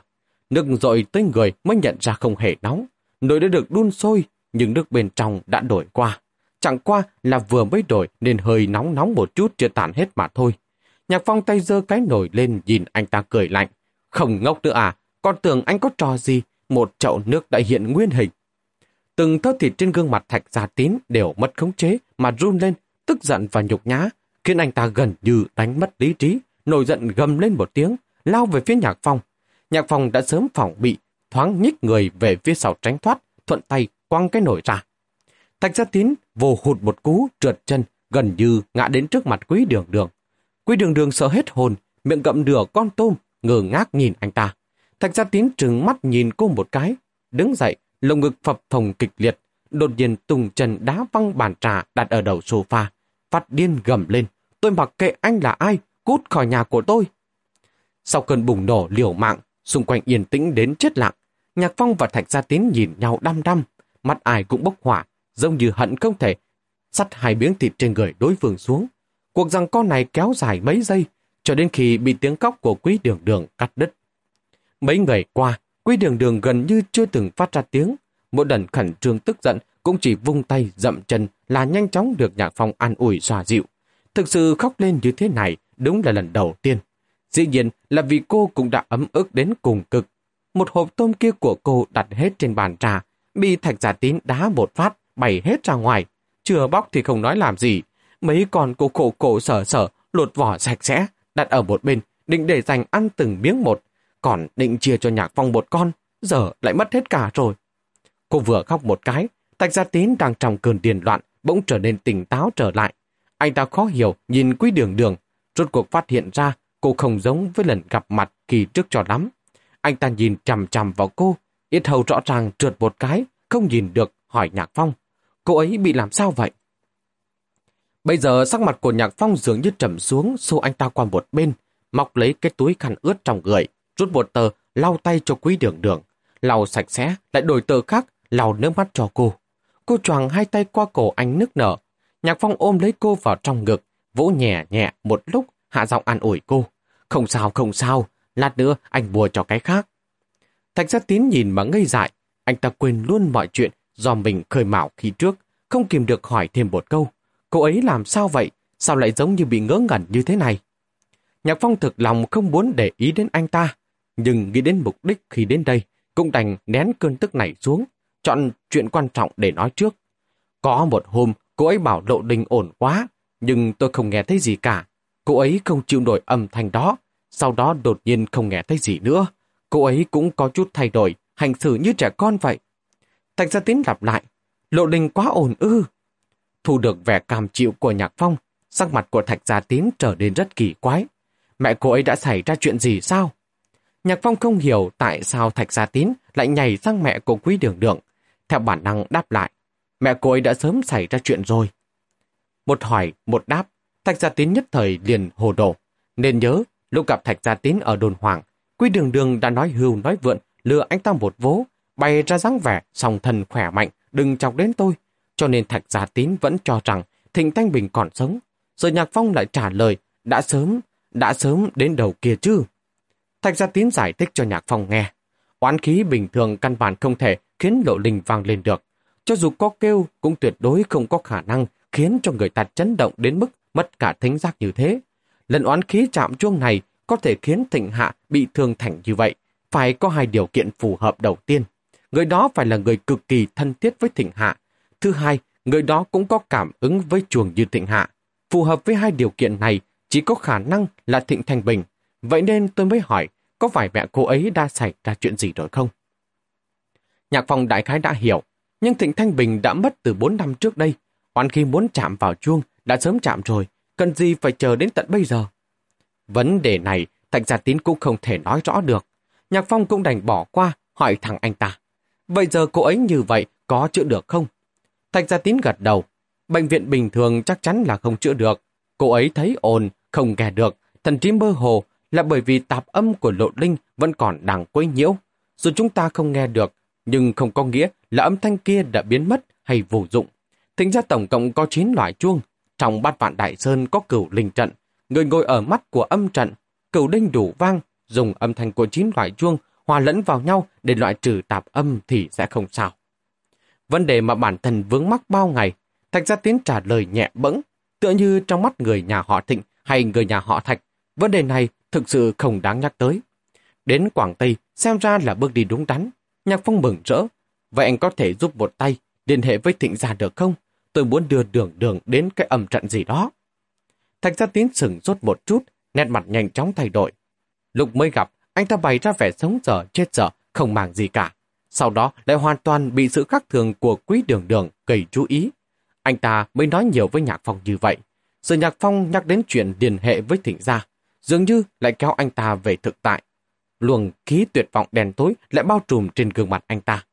Nước dội tới người mới nhận ra không hề nóng. Nồi đã được đun sôi, nhưng nước bên trong đã đổi qua. Chẳng qua là vừa mới đổi nên hơi nóng nóng một chút chưa tản hết mà thôi. Nhạc phong tay giơ cái nồi lên nhìn anh ta cười lạnh. Không ngốc nữa à, con tưởng anh có trò gì, một chậu nước đã hiện nguyên hình. Từng thớ thịt trên gương mặt thạch gia tín đều mất khống chế mà run lên, tức giận và nhục nhã, khiến anh ta gần như đánh mất lý trí, nổi giận gầm lên một tiếng, lao về phía nhạc phong. Nhạc phong đã sớm phòng bị, thoáng nhích người về phía sau tránh thoát, thuận tay quăng cái nổi ra. Thạch gia tín vô hụt một cú, trượt chân, gần như ngã đến trước mặt quý đường đường. Quý đường đường sợ hết hồn, miệng gậm nửa con tôm, ngờ ngác nhìn anh ta. Thạch gia tín trừng mắt nhìn cô một cái, đứng dậy, lồng ngực phập phồng kịch liệt, đột nhiên tung chân đá văng bàn trà đặt ở đầu sofa, phát điên gầm lên, tôi mặc kệ anh là ai, cút khỏi nhà của tôi. Sau cơn bùng nổ liều mạng, xung quanh yên tĩnh đến chết lặng, Nhạc Phong và Thạch Gia Tín nhìn nhau đăm đăm, mắt ai cũng bốc hỏa, giống như hận không thể sắt hai miếng thịt trên người đối phương xuống. Cuộc rằng con này kéo dài mấy giây, cho đến khi bị tiếng cóc của quý đường đường cắt đứt. Mấy ngày qua, quý đường đường gần như chưa từng phát ra tiếng. Mỗi lần khẩn trương tức giận cũng chỉ vung tay dậm chân là nhanh chóng được nhạc phong an ủi xòa dịu. Thực sự khóc lên như thế này đúng là lần đầu tiên. Dĩ nhiên là vì cô cũng đã ấm ức đến cùng cực. Một hộp tôm kia của cô đặt hết trên bàn trà, bị thạch giả tín đá một phát, bày hết ra ngoài. Chưa bóc thì không nói làm gì. Mấy con cô cổ cổ sở sở, lột vỏ sạch sẽ, đặt ở một bên, định để dành ăn từng miếng một, còn định chia cho nhạc phong một con, giờ lại mất hết cả rồi. Cô vừa khóc một cái, tạch Gia Tín đang trong cơn điền loạn, bỗng trở nên tỉnh táo trở lại. Anh ta khó hiểu, nhìn quý đường đường, rốt cuộc phát hiện ra cô không giống với lần gặp mặt kỳ trước cho lắm. Anh ta nhìn chằm chằm vào cô, ít hầu rõ ràng trượt một cái, không nhìn được, hỏi Nhạc Phong cô ấy bị làm sao vậy? Bây giờ sắc mặt của Nhạc Phong dường như trầm xuống, xô anh ta qua một bên, móc lấy cái túi khăn ướt trong người, rút một tờ, lau tay cho quý đường đường. Lau sạch sẽ, lại đổi tờ khác, lau nước mắt cho cô. Cô choàng hai tay qua cổ anh nức nở. Nhạc Phong ôm lấy cô vào trong ngực, vỗ nhẹ nhẹ một lúc, hạ giọng an ủi cô. Không sao, không sao, lát nữa anh bùa cho cái khác. Thạch gia tín nhìn mà ngây dại, anh ta quên luôn mọi chuyện do mình khơi mạo khi trước, không kìm được hỏi thêm một câu. Cô ấy làm sao vậy? Sao lại giống như bị ngớ ngẩn như thế này? Nhạc Phong thực lòng không muốn để ý đến anh ta, nhưng nghĩ đến mục đích khi đến đây, cũng đành nén cơn tức này xuống, chọn chuyện quan trọng để nói trước. Có một hôm, cô ấy bảo lộ đình ổn quá, nhưng tôi không nghe thấy gì cả. Cô ấy không chịu nổi âm thanh đó, sau đó đột nhiên không nghe thấy gì nữa. Cô ấy cũng có chút thay đổi, hành xử như trẻ con vậy. Thạch gia tín lặp lại, lộ linh quá ổn ư. Thu được vẻ cảm chịu của nhạc phong, sắc mặt của thạch gia tín trở nên rất kỳ quái. Mẹ cô ấy đã xảy ra chuyện gì sao? Nhạc phong không hiểu tại sao thạch gia tín lại nhảy sang mẹ của quý đường đường. Theo bản năng đáp lại, mẹ cô ấy đã sớm xảy ra chuyện rồi. Một hỏi, một đáp, thạch gia tín nhất thời liền hồ đồ. Nên nhớ, lúc gặp thạch gia tín ở đồn hoàng, quý đường đường đã nói hưu nói vượn, lừa anh ta một vố, bày ra dáng vẻ, song thần khỏe mạnh, đừng chọc đến tôi. Cho nên thạch gia tín vẫn cho rằng Thịnh Thanh Bình còn sống. Rồi Nhạc Phong lại trả lời, đã sớm, đã sớm đến đầu kia chứ. Thạch gia tín giải thích cho Nhạc Phong nghe. Oán khí bình thường căn bản không thể khiến lộ linh vang lên được. Cho dù có kêu cũng tuyệt đối không có khả năng khiến cho người ta chấn động đến mức mất cả thính giác như thế. Lần oán khí chạm chuông này có thể khiến thịnh hạ bị thương thành như vậy. Phải có hai điều kiện phù hợp đầu tiên. Người đó phải là người cực kỳ thân thiết với thịnh hạ. Thứ hai, người đó cũng có cảm ứng với chuồng như thịnh hạ. Phù hợp với hai điều kiện này chỉ có khả năng là thịnh thành bình. Vậy nên tôi mới hỏi, có phải mẹ cô ấy đã xảy ra chuyện gì rồi không? Nhạc phòng đại khái đã hiểu, nhưng Thịnh Thanh Bình đã mất từ 4 năm trước đây. Oan khi muốn chạm vào chuông, đã sớm chạm rồi, cần gì phải chờ đến tận bây giờ? Vấn đề này, Thạch Gia Tín cũng không thể nói rõ được. Nhạc Phong cũng đành bỏ qua, hỏi thằng anh ta. Vậy giờ cô ấy như vậy, có chữa được không? Thạch Gia Tín gật đầu. Bệnh viện bình thường chắc chắn là không chữa được. Cô ấy thấy ồn, không nghe được, thần trí mơ hồ là bởi vì tạp âm của lộ linh vẫn còn đang quấy nhiễu. Dù chúng ta không nghe được, nhưng không có nghĩa là âm thanh kia đã biến mất hay vô dụng. Thính ra tổng cộng có 9 loại chuông. Trong bát vạn đại sơn có cửu linh trận. Người ngồi ở mắt của âm trận, cửu đinh đủ vang, dùng âm thanh của 9 loại chuông hòa lẫn vào nhau để loại trừ tạp âm thì sẽ không sao. Vấn đề mà bản thân vướng mắc bao ngày, Thạch Gia Tiến trả lời nhẹ bẫng, tựa như trong mắt người nhà họ Thịnh hay người nhà họ Thạch, vấn đề này thực sự không đáng nhắc tới. Đến Quảng Tây, xem ra là bước đi đúng đắn. Nhạc Phong mừng rỡ. Vậy anh có thể giúp một tay, liên hệ với Thịnh Gia được không? Tôi muốn đưa đường đường đến cái âm trận gì đó. Thạch Gia Tiến sừng rốt một chút, nét mặt nhanh chóng thay đổi. Lúc mới gặp, anh ta bày ra vẻ sống dở, chết dở, không màng gì cả. Sau đó lại hoàn toàn bị sự khác thường của quý đường đường gây chú ý. Anh ta mới nói nhiều với Nhạc Phong như vậy. Giờ Nhạc Phong nhắc đến chuyện liên hệ với Thịnh Gia, dường như lại kéo anh ta về thực tại. Luồng khí tuyệt vọng đèn tối lại bao trùm trên gương mặt anh ta.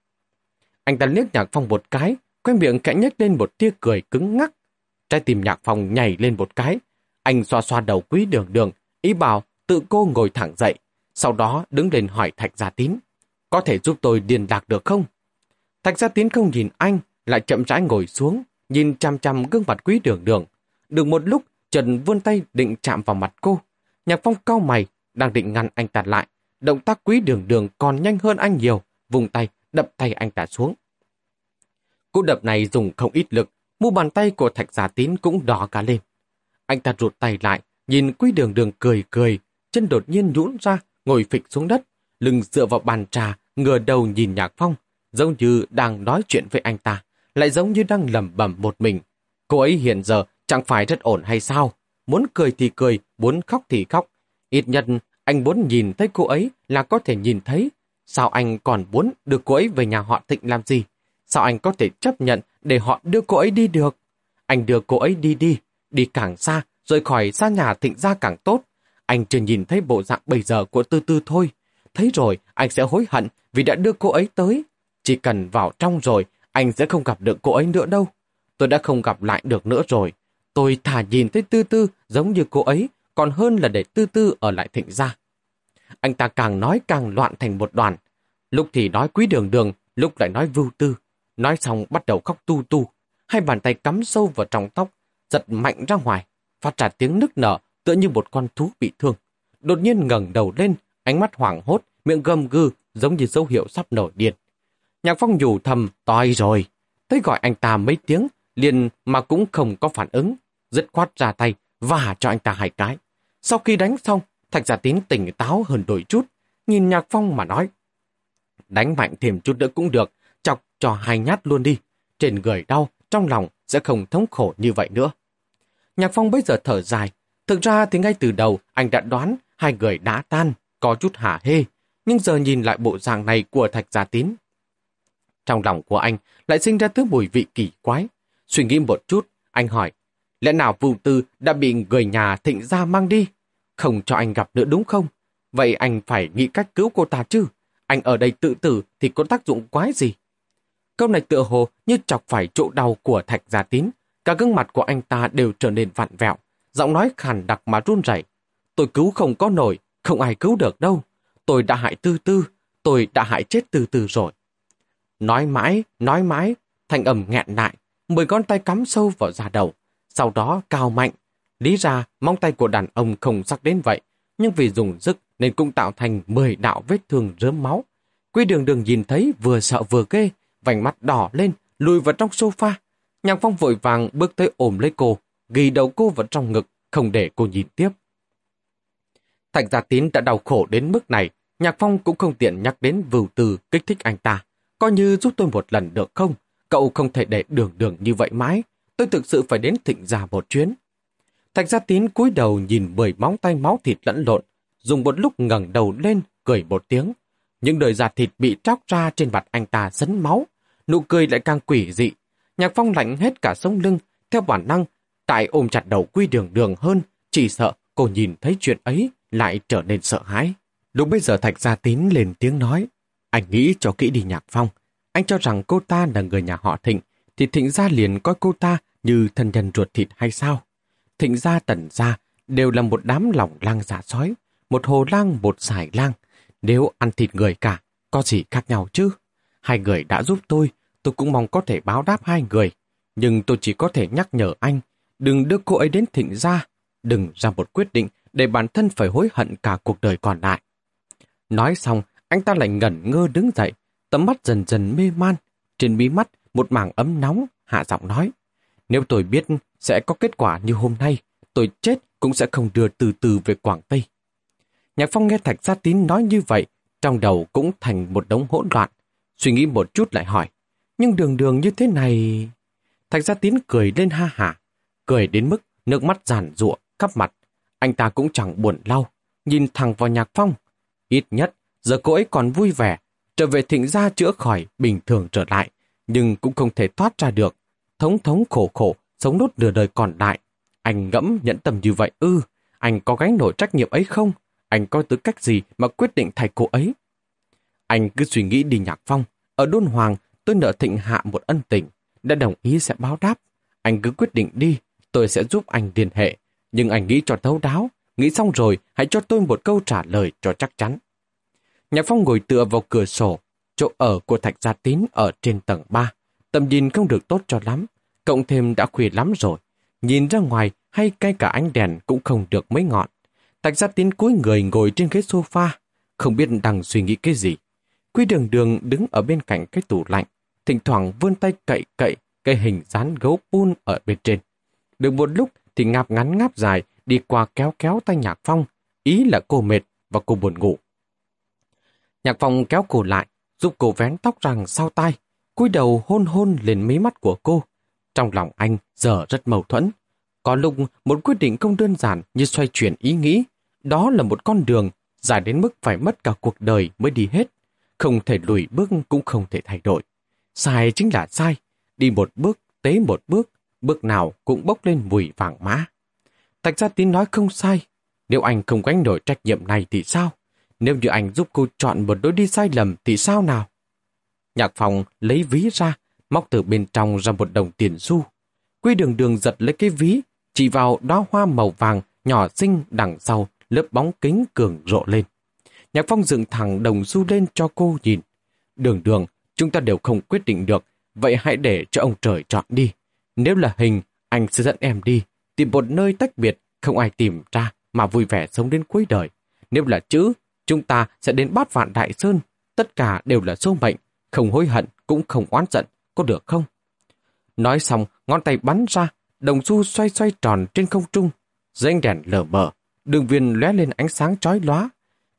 Anh ta liếc Nhạc Phong một cái, quanh miệng khẽ nhếch lên một tia cười cứng ngắc. Trái tim Nhạc Phong nhảy lên một cái. Anh xoa xoa đầu quý đường đường, ý bảo tự cô ngồi thẳng dậy, sau đó đứng lên hỏi Thạch Gia Tín. Có thể giúp tôi điền lạc được không? Thạch Gia Tín không nhìn anh, lại chậm rãi ngồi xuống, nhìn chăm chăm gương mặt quý đường đường. Được một lúc, Trần vươn tay định chạm vào mặt cô. Nhạc Phong cao mày, đang định ngăn anh ta lại. Động tác quý đường đường còn nhanh hơn anh nhiều, vùng tay, đập tay anh ta xuống. Cú đập này dùng không ít lực, mu bàn tay của thạch giả tín cũng đỏ cả lên. Anh ta rụt tay lại, nhìn quý đường đường cười cười, chân đột nhiên nhũn ra, ngồi phịch xuống đất, lưng dựa vào bàn trà, ngửa đầu nhìn Nhạc Phong, giống như đang nói chuyện với anh ta, lại giống như đang lẩm bẩm một mình. Cô ấy hiện giờ chẳng phải rất ổn hay sao? Muốn cười thì cười, muốn khóc thì khóc. Ít nhất anh muốn nhìn thấy cô ấy là có thể nhìn thấy. Sao anh còn muốn được cô ấy về nhà họ Thịnh làm gì? Sao anh có thể chấp nhận để họ đưa cô ấy đi được? Anh đưa cô ấy đi đi, đi càng xa, rời khỏi xa nhà Thịnh ra càng tốt. Anh chưa nhìn thấy bộ dạng bây giờ của Tư Tư thôi. Thấy rồi, anh sẽ hối hận vì đã đưa cô ấy tới. Chỉ cần vào trong rồi, anh sẽ không gặp được cô ấy nữa đâu. tôi đã không gặp lại được nữa rồi. Tôi thả nhìn thấy Tư Tư giống như cô ấy, còn hơn là để Tư Tư ở lại thịnh gia. Anh ta càng nói càng loạn thành một đoàn. Lúc thì nói quý đường đường, lúc lại nói vưu tư. Nói xong bắt đầu khóc tu tu. Hai bàn tay cắm sâu vào trong tóc, giật mạnh ra ngoài, phát ra tiếng nức nở tựa như một con thú bị thương. Đột nhiên ngẩng đầu lên, ánh mắt hoảng hốt, miệng gầm gừ giống như dấu hiệu sắp nổi điên. Nhạc phong nhủ thầm, toi rồi. Tới gọi anh ta mấy tiếng, liền mà cũng không có phản ứng. Dứt khoát ra tay, và cho anh ta hai cái. Sau khi đánh xong, Thạch Giả Tín tỉnh táo hơn đôi chút, nhìn Nhạc Phong mà nói. Đánh mạnh thêm chút nữa cũng được, chọc cho hai nhát luôn đi. Trên người đau, trong lòng sẽ không thống khổ như vậy nữa. Nhạc Phong bây giờ thở dài. Thực ra thì ngay từ đầu anh đã đoán hai người đã tan, có chút hả hê. Nhưng giờ nhìn lại bộ dạng này của Thạch Gia Tín. Trong lòng của anh lại sinh ra thứ mùi vị kỳ quái. Suy nghĩ một chút, anh hỏi, lẽ nào Vu Tư đã bị người nhà thịnh gia mang đi? Không cho anh gặp nữa đúng không? Vậy anh phải nghĩ cách cứu cô ta chứ? Anh ở đây tự tử thì có tác dụng quái gì? Câu này tựa hồ như chọc phải chỗ đau của Thạch Gia Tín. Cả gương mặt của anh ta đều trở nên vặn vẹo. Giọng nói khàn đặc mà run rẩy. Tôi cứu không có nổi, không ai cứu được đâu. Tôi đã hại tư tư, tôi đã hại chết tư tư rồi. Nói mãi, nói mãi, thanh âm nghẹn lại, mười con tay cắm sâu vào da đầu, sau đó cao mạnh. Lý ra, móng tay của đàn ông không sắc đến vậy, nhưng vì dùng sức nên cũng tạo thành mười đạo vết thương rớm máu. Quy đường đường nhìn thấy vừa sợ vừa ghê, vành mắt đỏ lên, lùi vào trong sofa. Nhạc phong vội vàng bước tới ôm lấy cô, ghi đầu cô vào trong ngực, không để cô nhìn tiếp. Thạch Gia Tín đã đau khổ đến mức này, Nhạc Phong cũng không tiện nhắc đến vưu từ kích thích anh ta. Coi như giúp tôi một lần được không? Cậu không thể để đường đường như vậy mãi. Tôi thực sự phải đến thịnh gia một chuyến. Thạch gia tín cúi đầu nhìn mười móng tay máu thịt lẫn lộn, dùng một lúc ngẩng đầu lên, cười một tiếng. Những đời da thịt bị tróc ra trên mặt anh ta dấn máu, nụ cười lại càng quỷ dị. Nhạc phong lạnh hết cả sống lưng, theo bản năng, tại ôm chặt đầu quy đường đường hơn, chỉ sợ cô nhìn thấy chuyện ấy lại trở nên sợ hãi. Lúc bây giờ Thạch Gia Tín lên tiếng nói, anh nghĩ cho kỹ đi Nhạc Phong. Anh cho rằng cô ta là người nhà họ Thịnh, thì Thịnh gia liền coi cô ta như thân nhân ruột thịt hay sao? Thịnh gia tần gia đều là một đám lỏng lang giả sói, một hồ lang một sải lang. Nếu ăn thịt người cả, có gì khác nhau chứ? Hai người đã giúp tôi, tôi cũng mong có thể báo đáp hai người. Nhưng tôi chỉ có thể nhắc nhở anh, đừng đưa cô ấy đến thịnh gia, đừng ra một quyết định để bản thân phải hối hận cả cuộc đời còn lại. Nói xong, anh ta lại ngẩn ngơ đứng dậy, tấm mắt dần dần mê man. Trên mí mắt, một mảng ấm nóng, hạ giọng nói. Nếu tôi biết sẽ có kết quả như hôm nay, tôi chết cũng sẽ không đưa từ từ về Quảng Tây. Nhạc Phong nghe Thạch Gia Tín nói như vậy, trong đầu cũng thành một đống hỗn loạn. Suy nghĩ một chút lại hỏi, nhưng đường đường như thế này... Thạch Gia Tín cười lên ha hả, cười đến mức nước mắt giàn rụa, khắp mặt. Anh ta cũng chẳng buồn lau, nhìn thẳng vào Nhạc Phong. Ít nhất, giờ cô ấy còn vui vẻ, trở về thịnh gia chữa khỏi, bình thường trở lại, nhưng cũng không thể thoát ra được. Thống thống khổ khổ, sống nốt nửa đời còn lại. Anh ngẫm nhẫn tâm như vậy ư, anh có gánh nổi trách nhiệm ấy không? Anh có tư cách gì mà quyết định thay cô ấy? Anh cứ suy nghĩ đi nhạc phong. Ở Đôn Hoàng, tôi nợ thịnh hạ một ân tình, đã đồng ý sẽ báo đáp. Anh cứ quyết định đi, tôi sẽ giúp anh liên hệ. Nhưng anh nghĩ cho thấu đáo, nghĩ xong rồi hãy cho tôi một câu trả lời cho chắc chắn. Nhạc Phong ngồi tựa vào cửa sổ, chỗ ở của Thạch Gia Tín ở trên tầng 3. Tầm nhìn không được tốt cho lắm, cộng thêm đã khuya lắm rồi. Nhìn ra ngoài hay ngay cả ánh đèn cũng không được mấy ngọn. Thạch Gia Tín cúi người ngồi trên ghế sofa, không biết đang suy nghĩ cái gì. Quy đường đường đứng ở bên cạnh cái tủ lạnh, thỉnh thoảng vươn tay cậy cậy cái hình dán gấu pun ở bên trên. Được một lúc thì ngáp ngắn ngáp dài đi qua kéo kéo tay Nhạc Phong, ý là cô mệt và cô buồn ngủ. Nhạc Phong kéo cô lại, giúp cô vén tóc rằng sau tai, cúi đầu hôn hôn lên mí mắt của cô. Trong lòng anh giờ rất mâu thuẫn. Có lúc một quyết định không đơn giản như xoay chuyển ý nghĩ. Đó là một con đường dài đến mức phải mất cả cuộc đời mới đi hết. Không thể lùi bước cũng không thể thay đổi. Sai chính là sai. Đi một bước, tế một bước, bước nào cũng bốc lên mùi vàng mã. Thạch gia tín nói không sai. Nếu anh không gánh nổi trách nhiệm này thì sao? Nếu như anh giúp cô chọn một lối đi sai lầm thì sao nào? Nhạc phòng lấy ví ra, móc từ bên trong ra một đồng tiền xu. Quy đường đường giật lấy cái ví, chỉ vào đóa hoa màu vàng nhỏ xinh đằng sau, lớp bóng kính cường rộ lên. Nhạc Phong dựng thẳng đồng xu lên cho cô nhìn. Đường đường, chúng ta đều không quyết định được, vậy hãy để cho ông trời chọn đi. Nếu là hình, anh sẽ dẫn em đi, tìm một nơi tách biệt, không ai tìm ra, mà vui vẻ sống đến cuối đời. Nếu là chữ, chúng ta sẽ đến bát vạn đại sơn, tất cả đều là số mệnh, không hối hận cũng không oán giận, có được không? Nói xong, ngón tay bắn ra, đồng xu xoay xoay tròn trên không trung. Dưới ánh đèn lờ mờ, đường viên lóe lên ánh sáng chói lóa.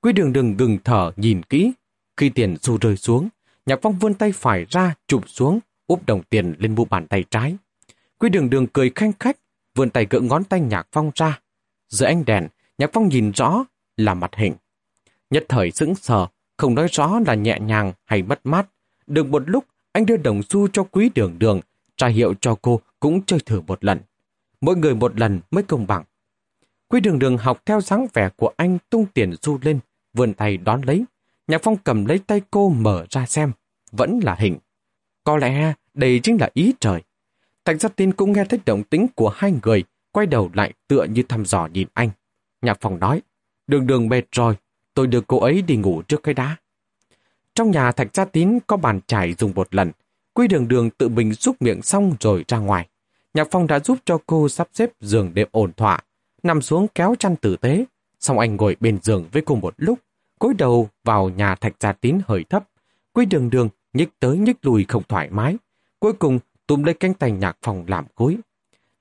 Quý đường đường ngừng thở nhìn kỹ. Khi tiền xu rơi xuống, nhạc phong vươn tay phải ra chụp xuống, úp đồng tiền lên mu bàn tay trái. Quý đường đường cười khanh khách, vươn tay gỡ ngón tay nhạc phong ra. Dưới ánh đèn, nhạc phong nhìn rõ là mặt hình. Nhất thời sững sờ, không nói rõ là nhẹ nhàng hay mất mát. Được một lúc, anh đưa đồng xu cho quý đường đường, trả hiệu cho cô cũng chơi thử một lần. Mỗi người một lần mới công bằng. Quý đường đường học theo dáng vẻ của anh tung tiền xu lên, vươn tay đón lấy. Nhạc Phong cầm lấy tay cô mở ra xem, vẫn là hình. Có lẽ đây chính là ý trời. Thạch Gia Tin cũng nghe thấy động tính của hai người, quay đầu lại tựa như thăm dò nhìn anh. Nhạc Phong nói, đường đường mệt rồi, tôi đưa cô ấy đi ngủ trước cái đá. Trong nhà Thạch Gia Tín có bàn chải dùng một lần, Quy đường đường tự mình xúc miệng xong rồi ra ngoài. Nhạc Phong đã giúp cho cô sắp xếp giường đệm ổn thỏa, nằm xuống kéo chăn tử tế. Xong anh ngồi bên giường với cô một lúc, cúi đầu vào nhà Thạch Gia Tín hơi thấp. Quy đường đường nhích tới nhích lùi không thoải mái. Cuối cùng túm lấy cánh tay Nhạc Phong làm gối.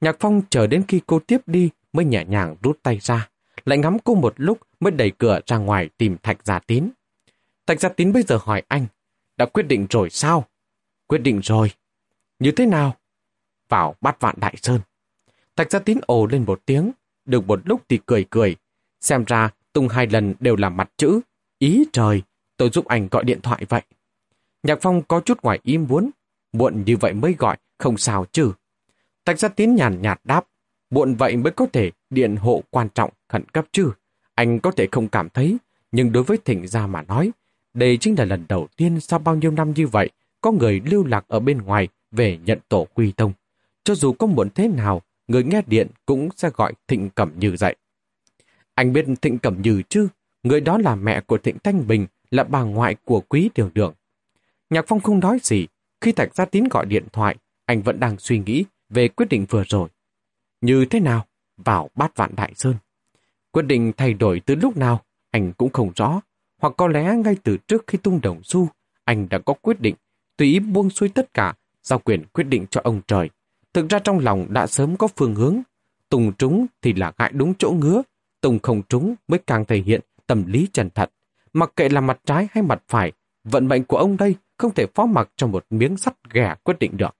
Nhạc Phong chờ đến khi cô tiếp đi mới nhẹ nhàng rút tay ra. Lại ngắm cô một lúc mới đẩy cửa ra ngoài tìm Thạch Gia Tín. Thạch Gia Tín bây giờ hỏi anh, đã quyết định rồi sao? Quyết định rồi. Như thế nào? Vào bắt vạn đại sơn. Thạch Gia Tín ồ lên một tiếng, được một lúc thì cười cười. Xem ra tung hai lần đều là mặt chữ. Ý trời, tôi giúp anh gọi điện thoại vậy. Nhạc Phong có chút ngoài im muốn, muộn như vậy mới gọi, không sao chứ. Thạch Gia Tín nhàn nhạt đáp, muộn vậy mới có thể điện hộ quan trọng, khẩn cấp chứ. Anh có thể không cảm thấy, nhưng đối với thỉnh gia mà nói, đây chính là lần đầu tiên sau bao nhiêu năm như vậy có người lưu lạc ở bên ngoài về nhận tổ quy tông. Cho dù có muộn thế nào, người nghe điện cũng sẽ gọi Thịnh Cẩm Như dậy. Anh biết Thịnh Cẩm Như chứ? Người đó là mẹ của Thịnh Thanh Bình, là bà ngoại của quý đường đường. Nhạc Phong không nói gì. Khi Thạch Gia Tín gọi điện thoại, anh vẫn đang suy nghĩ về quyết định vừa rồi. Như thế nào? Vào bát vạn đại sơn. Quyết định thay đổi từ lúc nào, anh cũng không rõ. Hoặc có lẽ ngay từ trước khi tung đồng xu, anh đã có quyết định tùy ý buông xuôi tất cả, giao quyền quyết định cho ông trời. Thực ra trong lòng đã sớm có phương hướng. Tùng trúng thì là gãi đúng chỗ ngứa, tùng không trúng mới càng thể hiện tâm lý chân thật. Mặc kệ là mặt trái hay mặt phải, vận mệnh của ông đây không thể phó mặc cho một miếng sắt ghẻ quyết định được.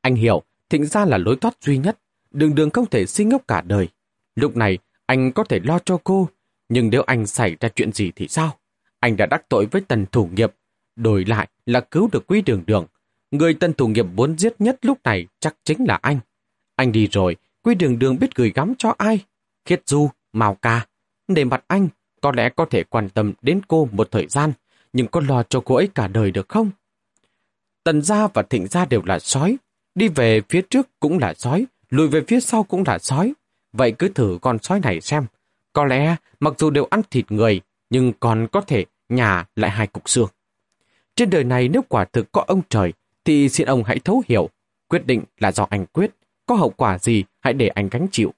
Anh hiểu, thịnh ra là lối thoát duy nhất, đường đường không thể sinh ngốc cả đời. Lúc này, anh có thể lo cho cô, nhưng nếu anh xảy ra chuyện gì thì sao? Anh đã đắc tội với tần thủ nghiệp, đổi lại là cứu được quý đường đường. Người tần thủ nghiệp muốn giết nhất lúc này chắc chính là anh. Anh đi rồi, quý đường đường biết gửi gắm cho ai? Khiết Du, Mao Ca. Để mặt anh, có lẽ có thể quan tâm đến cô một thời gian, nhưng có lo cho cô ấy cả đời được không? Tần gia và thịnh gia đều là sói. Đi về phía trước cũng là sói, lùi về phía sau cũng là sói. Vậy cứ thử con sói này xem. Có lẽ, mặc dù đều ăn thịt người, nhưng còn có thể nhà lại hai cục xương. Trên đời này nếu quả thực có ông trời, thì xin ông hãy thấu hiểu. Quyết định là do anh quyết. Có hậu quả gì, hãy để anh gánh chịu.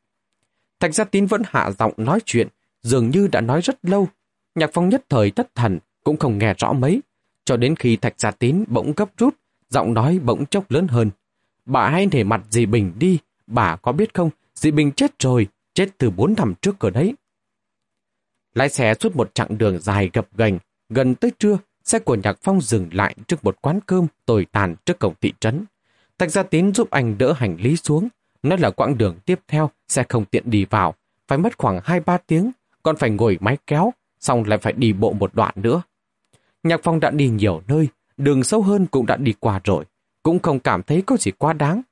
Thạch Gia Tín vẫn hạ giọng nói chuyện, dường như đã nói rất lâu. Nhạc phong nhất thời thất thần, cũng không nghe rõ mấy. Cho đến khi Thạch Gia Tín bỗng gấp rút, giọng nói bỗng chốc lớn hơn. Bà hãy để mặt dì Bình đi, bà có biết không, dì Bình chết rồi, chết từ bốn năm trước cửa đấy. Lái xe suốt một chặng đường dài gập gành, gần tới trưa, xe của Nhạc Phong dừng lại trước một quán cơm tồi tàn trước cổng thị trấn. Thạch Gia Tín giúp anh đỡ hành lý xuống, nói là quãng đường tiếp theo sẽ không tiện đi vào, phải mất khoảng 2-3 tiếng, còn phải ngồi máy kéo, xong lại phải đi bộ một đoạn nữa. Nhạc Phong đã đi nhiều nơi, đường sâu hơn cũng đã đi qua rồi, cũng không cảm thấy có gì quá đáng.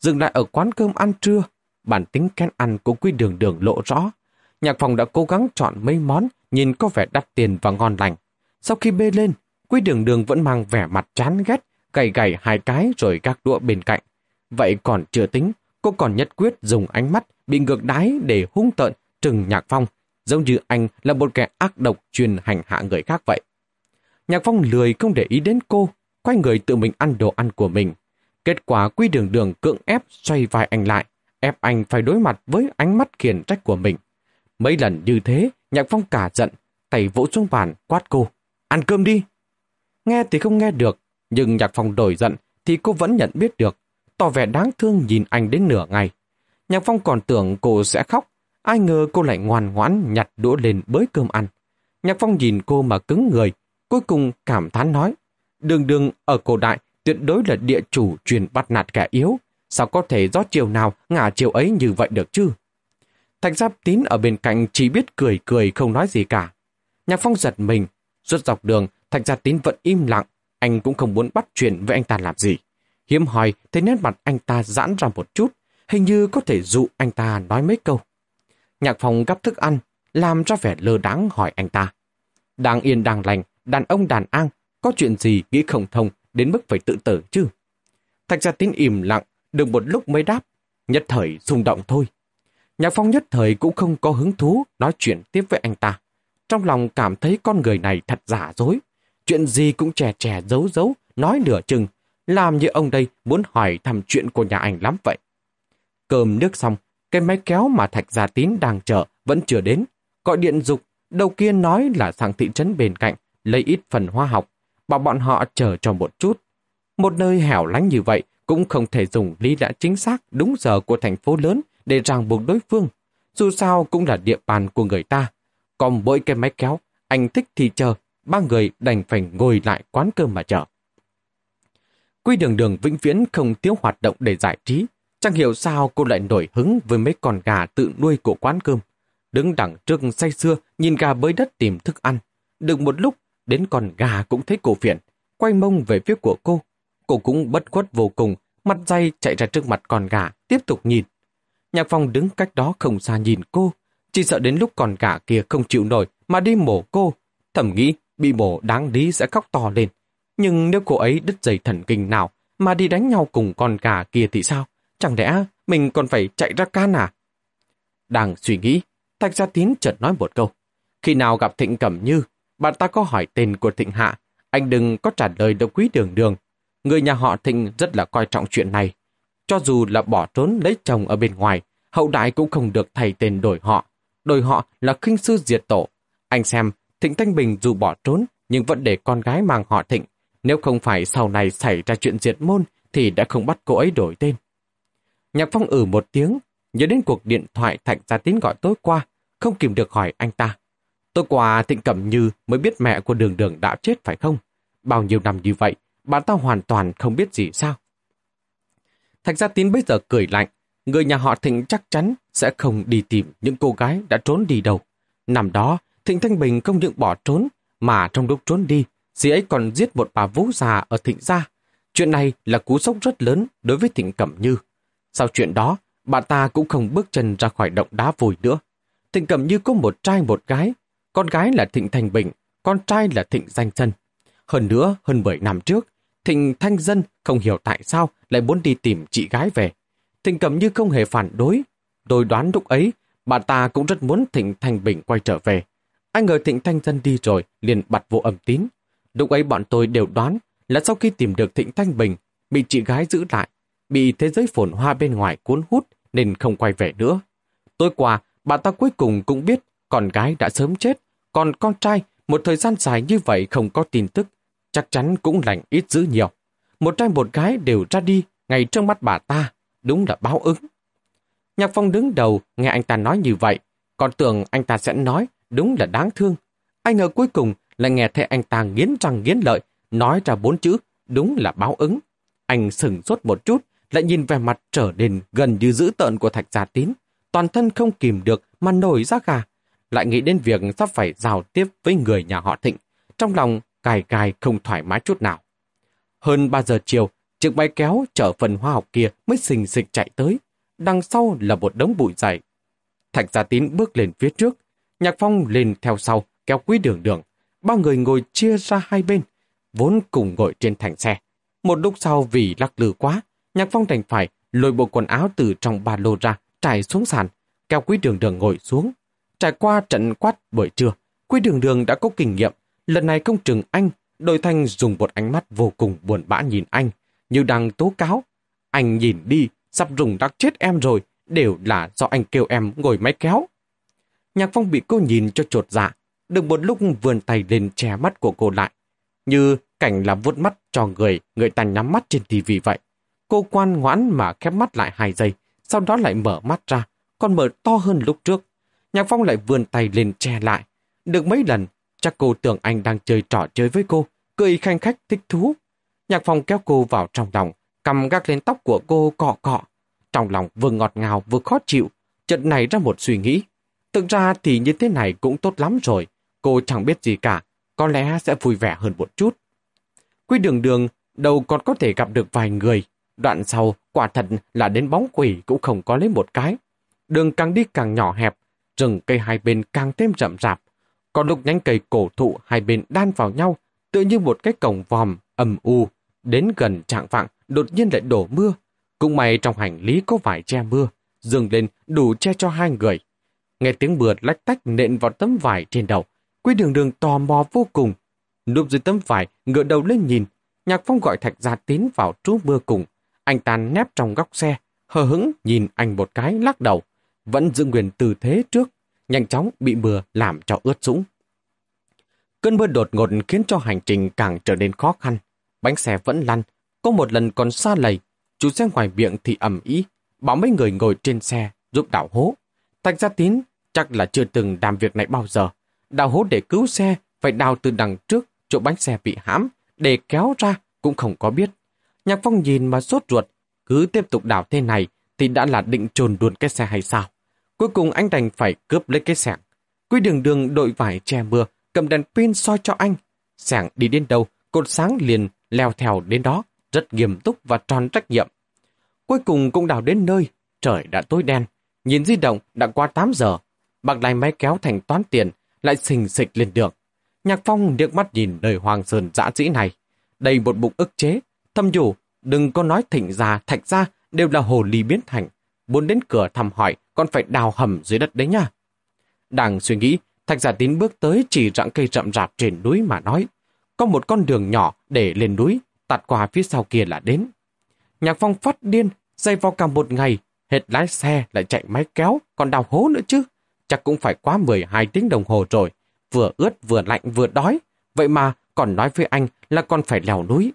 Dừng lại ở quán cơm ăn trưa, bản tính kén ăn của quy đường đường lộ rõ. Nhạc Phong đã cố gắng chọn mấy món nhìn có vẻ đắt tiền và ngon lành. Sau khi bê lên, Quý đường đường vẫn mang vẻ mặt chán ghét, gầy gầy hai cái rồi gác đũa bên cạnh. Vậy còn chưa tính, cô còn nhất quyết dùng ánh mắt bị ngược đái để hung tợn trừng Nhạc Phong, giống như anh là một kẻ ác độc chuyên hành hạ người khác vậy. Nhạc Phong lười không để ý đến cô, quay người tự mình ăn đồ ăn của mình. Kết quả quy đường đường cưỡng ép xoay vai anh lại, ép anh phải đối mặt với ánh mắt khiển trách của mình. Mấy lần như thế, Nhạc Phong cả giận, tay vỗ xuống bàn, quát cô. Ăn cơm đi! Nghe thì không nghe được, nhưng Nhạc Phong đổi giận thì cô vẫn nhận biết được, tỏ vẻ đáng thương nhìn anh đến nửa ngày. Nhạc Phong còn tưởng cô sẽ khóc, ai ngờ cô lại ngoan ngoãn nhặt đũa lên bới cơm ăn. Nhạc Phong nhìn cô mà cứng người, cuối cùng cảm thán nói, đường đường ở cổ đại tuyệt đối là địa chủ truyền bắt nạt kẻ yếu, sao có thể gió chiều nào ngả chiều ấy như vậy được chứ? Thạch Giáp Tín ở bên cạnh chỉ biết cười cười không nói gì cả. Nhạc Phong giật mình, suốt dọc đường, Thạch Giáp Tín vẫn im lặng, anh cũng không muốn bắt chuyện với anh ta làm gì. Hiếm hỏi thấy nét mặt anh ta giãn ra một chút, hình như có thể dụ anh ta nói mấy câu. Nhạc Phong gấp thức ăn, làm cho vẻ lơ đáng hỏi anh ta. Đang yên đang lành, đàn ông đàn an, có chuyện gì nghĩ không thông đến mức phải tự tử chứ? Thạch Gia Tín im lặng, được một lúc mới đáp, nhất thời rung động thôi. Nhạc Phong nhất thời cũng không có hứng thú nói chuyện tiếp với anh ta. Trong lòng cảm thấy con người này thật giả dối. Chuyện gì cũng trẻ trẻ giấu giấu, nói nửa chừng, làm như ông đây muốn hỏi thăm chuyện của nhà anh lắm vậy. Cơm nước xong, cái máy kéo mà Thạch Gia Tín đang chờ vẫn chưa đến. Gọi điện dục, đầu kia nói là sang thị trấn bên cạnh, lấy ít phần hoa học, bảo bọn họ chờ cho một chút. Một nơi hẻo lánh như vậy cũng không thể dùng lý lẽ chính xác đúng giờ của thành phố lớn để ràng buộc đối phương. Dù sao cũng là địa bàn của người ta. Còn mỗi cái máy kéo, anh thích thì chờ, ba người đành phải ngồi lại quán cơm mà chờ. Quy đường đường vĩnh viễn không thiếu hoạt động để giải trí. Chẳng hiểu sao cô lại nổi hứng với mấy con gà tự nuôi của quán cơm. Đứng đằng trước say xưa, nhìn gà bới đất tìm thức ăn. Được một lúc, đến con gà cũng thấy cổ phiền, quay mông về phía của cô. Cô cũng bất khuất vô cùng, mặt dây chạy ra trước mặt con gà, tiếp tục nhìn. Nhạc phong đứng cách đó không xa nhìn cô, chỉ sợ đến lúc con gà kia không chịu nổi mà đi mổ cô. Thầm nghĩ bị mổ đáng lý sẽ khóc to lên. Nhưng nếu cô ấy đứt dây thần kinh nào mà đi đánh nhau cùng con gà kia thì sao? Chẳng lẽ mình còn phải chạy ra can à? Đang suy nghĩ, Thạch Gia Tín chợt nói một câu. Khi nào gặp Thịnh Cẩm Như, bạn ta có hỏi tên của Thịnh Hạ, anh đừng có trả lời đâu quý đường đường. Người nhà họ Thịnh rất là coi trọng chuyện này. Cho dù là bỏ trốn lấy chồng ở bên ngoài, hậu đại cũng không được thay tên đổi họ. Đổi họ là khinh sư diệt tổ. Anh xem, Thịnh Thanh Bình dù bỏ trốn, nhưng vẫn để con gái mang họ Thịnh. Nếu không phải sau này xảy ra chuyện diệt môn, thì đã không bắt cô ấy đổi tên. Nhạc Phong ử một tiếng, nhớ đến cuộc điện thoại Thạch Gia Tín gọi tối qua, không kìm được hỏi anh ta tôi qua Thịnh Cẩm Như mới biết mẹ của đường đường đã chết phải không? Bao nhiêu năm như vậy, bạn ta hoàn toàn không biết gì sao? Thạch Gia Tín bây giờ cười lạnh, người nhà họ Thịnh chắc chắn sẽ không đi tìm những cô gái đã trốn đi đâu. Năm đó, Thịnh Thanh Bình không những bỏ trốn, mà trong lúc trốn đi, dì ấy còn giết một bà vũ già ở Thịnh Gia. Chuyện này là cú sốc rất lớn đối với Thịnh Cẩm Như. Sau chuyện đó, bà ta cũng không bước chân ra khỏi động đá vùi nữa. Thịnh Cẩm Như có một trai một gái, con gái là Thịnh Thành Bình, con trai là Thịnh Danh Dân. Hơn nữa, hơn 10 năm trước, Thịnh Thanh Dân không hiểu tại sao lại muốn đi tìm chị gái về. Thịnh Cẩm Như không hề phản đối. Tôi đoán lúc ấy, bà ta cũng rất muốn Thịnh Thanh Bình quay trở về. Anh ngờ Thịnh Thanh Dân đi rồi, liền bật vô âm tín. Lúc ấy bọn tôi đều đoán là sau khi tìm được Thịnh Thanh Bình, bị chị gái giữ lại, bị thế giới phồn hoa bên ngoài cuốn hút nên không quay về nữa. Tối qua, bà ta cuối cùng cũng biết con gái đã sớm chết, còn con trai một thời gian dài như vậy không có tin tức, chắc chắn cũng lành ít dữ nhiều. Một trai một gái đều ra đi ngay trước mắt bà ta, đúng là báo ứng. Nhạc Phong đứng đầu, nghe anh ta nói như vậy, còn tưởng anh ta sẽ nói đúng là đáng thương. Anh ngờ cuối cùng lại nghe thấy anh ta nghiến răng nghiến lợi, nói ra bốn chữ, đúng là báo ứng. Anh sừng sốt một chút, lại nhìn về mặt trở nên gần như dữ tợn của Thạch Gia Tín. Toàn thân không kìm được mà nổi ra gà. Lại nghĩ đến việc sắp phải giao tiếp với người nhà họ Thịnh. Trong lòng cài cài không thoải mái chút nào. Hơn 3 giờ chiều, chiếc máy kéo chở phần hoa học kia mới xình xịch chạy tới. Đằng sau là một đống bụi dày. Thạch Gia Tín bước lên phía trước. Nhạc Phong lên theo sau, kéo quý đường đường. Ba người ngồi chia ra hai bên, vốn cùng ngồi trên thành xe. Một lúc sau vì lắc lư quá, Nhạc Phong đành phải lôi bộ quần áo từ trong ba lô ra, trải xuống sàn, kéo quý đường đường ngồi xuống. Trải qua trận quát buổi trưa, Quy đường đường đã có kinh nghiệm. Lần này công trường anh, đội thanh dùng một ánh mắt vô cùng buồn bã nhìn anh, như đang tố cáo. Anh nhìn đi, sắp rùng đắc chết em rồi, đều là do anh kêu em ngồi máy kéo. Nhạc phong bị cô nhìn cho trột dạ, được một lúc vươn tay lên che mắt của cô lại. Như cảnh là vuốt mắt cho người, người ta nhắm mắt trên tivi vậy. Cô quan ngoãn mà khép mắt lại hai giây, sau đó lại mở mắt ra, còn mở to hơn lúc trước. Nhạc Phong lại vươn tay lên che lại. Được mấy lần, chắc cô tưởng anh đang chơi trò chơi với cô, cười khanh khách thích thú. Nhạc Phong kéo cô vào trong lòng, cầm gác lên tóc của cô cọ cọ. Trong lòng vừa ngọt ngào vừa khó chịu, chợt này ra một suy nghĩ. Thực ra thì như thế này cũng tốt lắm rồi. Cô chẳng biết gì cả, có lẽ sẽ vui vẻ hơn một chút. Quy đường đường, đâu còn có thể gặp được vài người. Đoạn sau, quả thật là đến bóng quỷ cũng không có lấy một cái. Đường càng đi càng nhỏ hẹp, rừng cây hai bên càng thêm rậm rạp. Có lúc nhánh cây cổ thụ hai bên đan vào nhau, tự như một cái cổng vòm, ầm u. Đến gần trạng vạng, đột nhiên lại đổ mưa. Cũng may trong hành lý có vải che mưa, dừng lên đủ che cho hai người. Nghe tiếng mưa lách tách nện vào tấm vải trên đầu, Quý đường đường tò mò vô cùng. Núp dưới tấm vải, ngựa đầu lên nhìn. Nhạc phong gọi thạch gia tín vào trú mưa cùng. Anh ta nép trong góc xe, hờ hững nhìn anh một cái lắc đầu. Vẫn giữ nguyên tư thế trước, nhanh chóng bị mưa làm cho ướt sũng. Cơn mưa đột ngột khiến cho hành trình càng trở nên khó khăn. Bánh xe vẫn lăn, có một lần còn xa lầy. Chú xe ngoài miệng thì ẩm ý, bảo mấy người ngồi trên xe giúp đảo hố. Thạch gia tín chắc là chưa từng làm việc này bao giờ. Đào hố để cứu xe, phải đào từ đằng trước, chỗ bánh xe bị hãm, để kéo ra cũng không có biết. Nhạc Phong nhìn mà sốt ruột, cứ tiếp tục đào thế này thì đã là định trồn đuồn cái xe hay sao? Cuối cùng anh đành phải cướp lấy cái sẻng. Quý đường đường đội vải che mưa, cầm đèn pin soi cho anh. Sẻng đi đến đâu, cột sáng liền leo theo đến đó, rất nghiêm túc và tròn trách nhiệm. Cuối cùng cũng đào đến nơi, trời đã tối đen. Nhìn di động đã qua 8 giờ. Bạc lại máy kéo thành toán tiền, lại xình xịch lên đường. Nhạc Phong nước mắt nhìn đời Hoàng Sơn dã dĩ này. Đầy một bụng ức chế. Thâm dù đừng có nói thịnh già, thạch ra đều là hồ ly biến thành. Muốn đến cửa thăm hỏi, còn phải đào hầm dưới đất đấy nha. Đang suy nghĩ, thạch giả tín bước tới chỉ rặng cây rậm rạp trên núi mà nói. Có một con đường nhỏ để lên núi, tạt qua phía sau kia là đến. Nhạc Phong phát điên, dây vào cả một ngày, hết lái xe lại chạy máy kéo, còn đào hố nữa chứ chắc cũng phải quá 12 tiếng đồng hồ rồi. Vừa ướt vừa lạnh vừa đói. Vậy mà còn nói với anh là còn phải leo núi.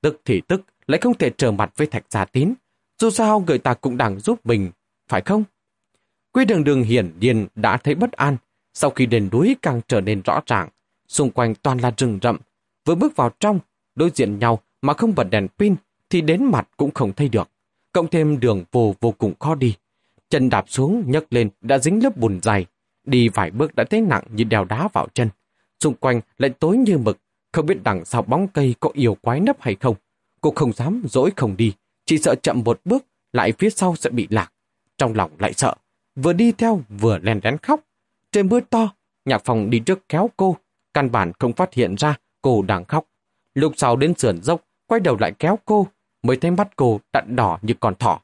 Tức thì tức, lại không thể trở mặt với thạch giả tín. Dù sao người ta cũng đang giúp mình, phải không? Quy đường đường hiển nhiên đã thấy bất an. Sau khi đền núi càng trở nên rõ ràng, xung quanh toàn là rừng rậm. Vừa bước vào trong, đối diện nhau mà không bật đèn pin thì đến mặt cũng không thấy được. Cộng thêm đường vô vô cùng khó đi. Chân đạp xuống, nhấc lên, đã dính lớp bùn dày. Đi vài bước đã thấy nặng như đèo đá vào chân. Xung quanh lại tối như mực, không biết đằng sau bóng cây có yêu quái nấp hay không. Cô không dám dỗi không đi, chỉ sợ chậm một bước, lại phía sau sẽ bị lạc. Trong lòng lại sợ, vừa đi theo vừa lèn lén khóc. Trời mưa to, nhạc phòng đi trước kéo cô, căn bản không phát hiện ra cô đang khóc. Lúc sau đến sườn dốc, quay đầu lại kéo cô, mới thấy mắt cô đặn đỏ như con thỏ.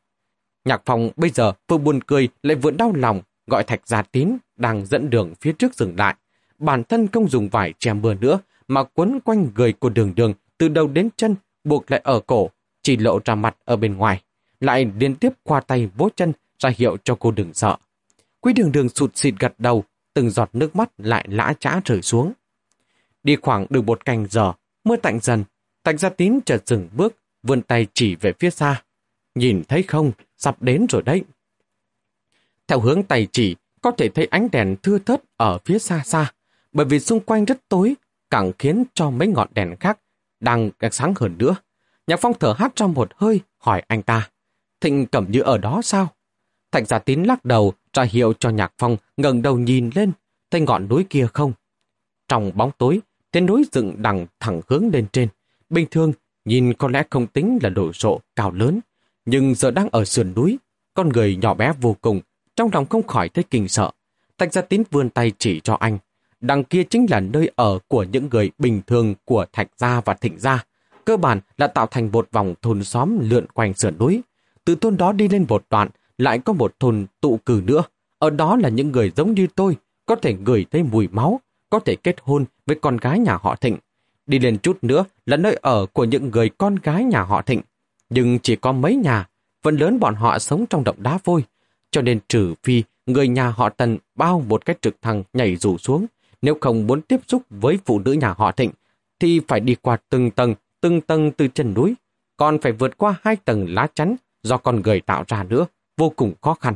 Nhạc phòng bây giờ vừa buồn cười lại vừa đau lòng, gọi thạch gia tín đang dẫn đường phía trước dừng lại. Bản thân không dùng vải che mưa nữa, mà quấn quanh người của đường đường từ đầu đến chân, buộc lại ở cổ, chỉ lộ ra mặt ở bên ngoài. Lại liên tiếp qua tay vỗ chân ra hiệu cho cô đừng sợ. Quý đường đường sụt xịt gật đầu, từng giọt nước mắt lại lã trã rơi xuống. Đi khoảng được một canh giờ, mưa tạnh dần, tạnh gia tín chợt dừng bước, vươn tay chỉ về phía xa. Nhìn thấy không, sắp đến rồi đấy. Theo hướng tay chỉ, có thể thấy ánh đèn thưa thớt ở phía xa xa, bởi vì xung quanh rất tối, càng khiến cho mấy ngọn đèn khác đang sáng hơn nữa. Nhạc Phong thở hát trong một hơi, hỏi anh ta, Thịnh Cẩm Như ở đó sao? Thạch Gia Tín lắc đầu, ra hiệu cho Nhạc Phong ngẩng đầu nhìn lên, thấy ngọn núi kia không? Trong bóng tối, tên núi dựng đằng thẳng hướng lên trên. Bình thường, nhìn có lẽ không tính là đồ sộ cao lớn, nhưng giờ đang ở sườn núi, con người nhỏ bé vô cùng, trong lòng không khỏi thấy kinh sợ. Thạch gia tín vươn tay chỉ cho anh. Đằng kia chính là nơi ở của những người bình thường của Thạch gia và Thịnh gia. Cơ bản là tạo thành một vòng thôn xóm lượn quanh sườn núi. từ thôn đó đi lên một đoạn, lại có một thôn tụ cử nữa. Ở đó là những người giống như tôi, có thể ngửi thấy mùi máu, có thể kết hôn với con gái nhà họ Thịnh. Đi lên chút nữa là nơi ở của những người con gái nhà họ Thịnh. Nhưng chỉ có mấy nhà, phần lớn bọn họ sống trong động đá vôi. Cho nên trừ phi người nhà họ Tần bao một cái trực thăng nhảy rủ xuống, nếu không muốn tiếp xúc với phụ nữ nhà họ Thịnh, thì phải đi qua từng tầng, từng tầng từ chân núi, còn phải vượt qua hai tầng lá chắn do con người tạo ra nữa, vô cùng khó khăn.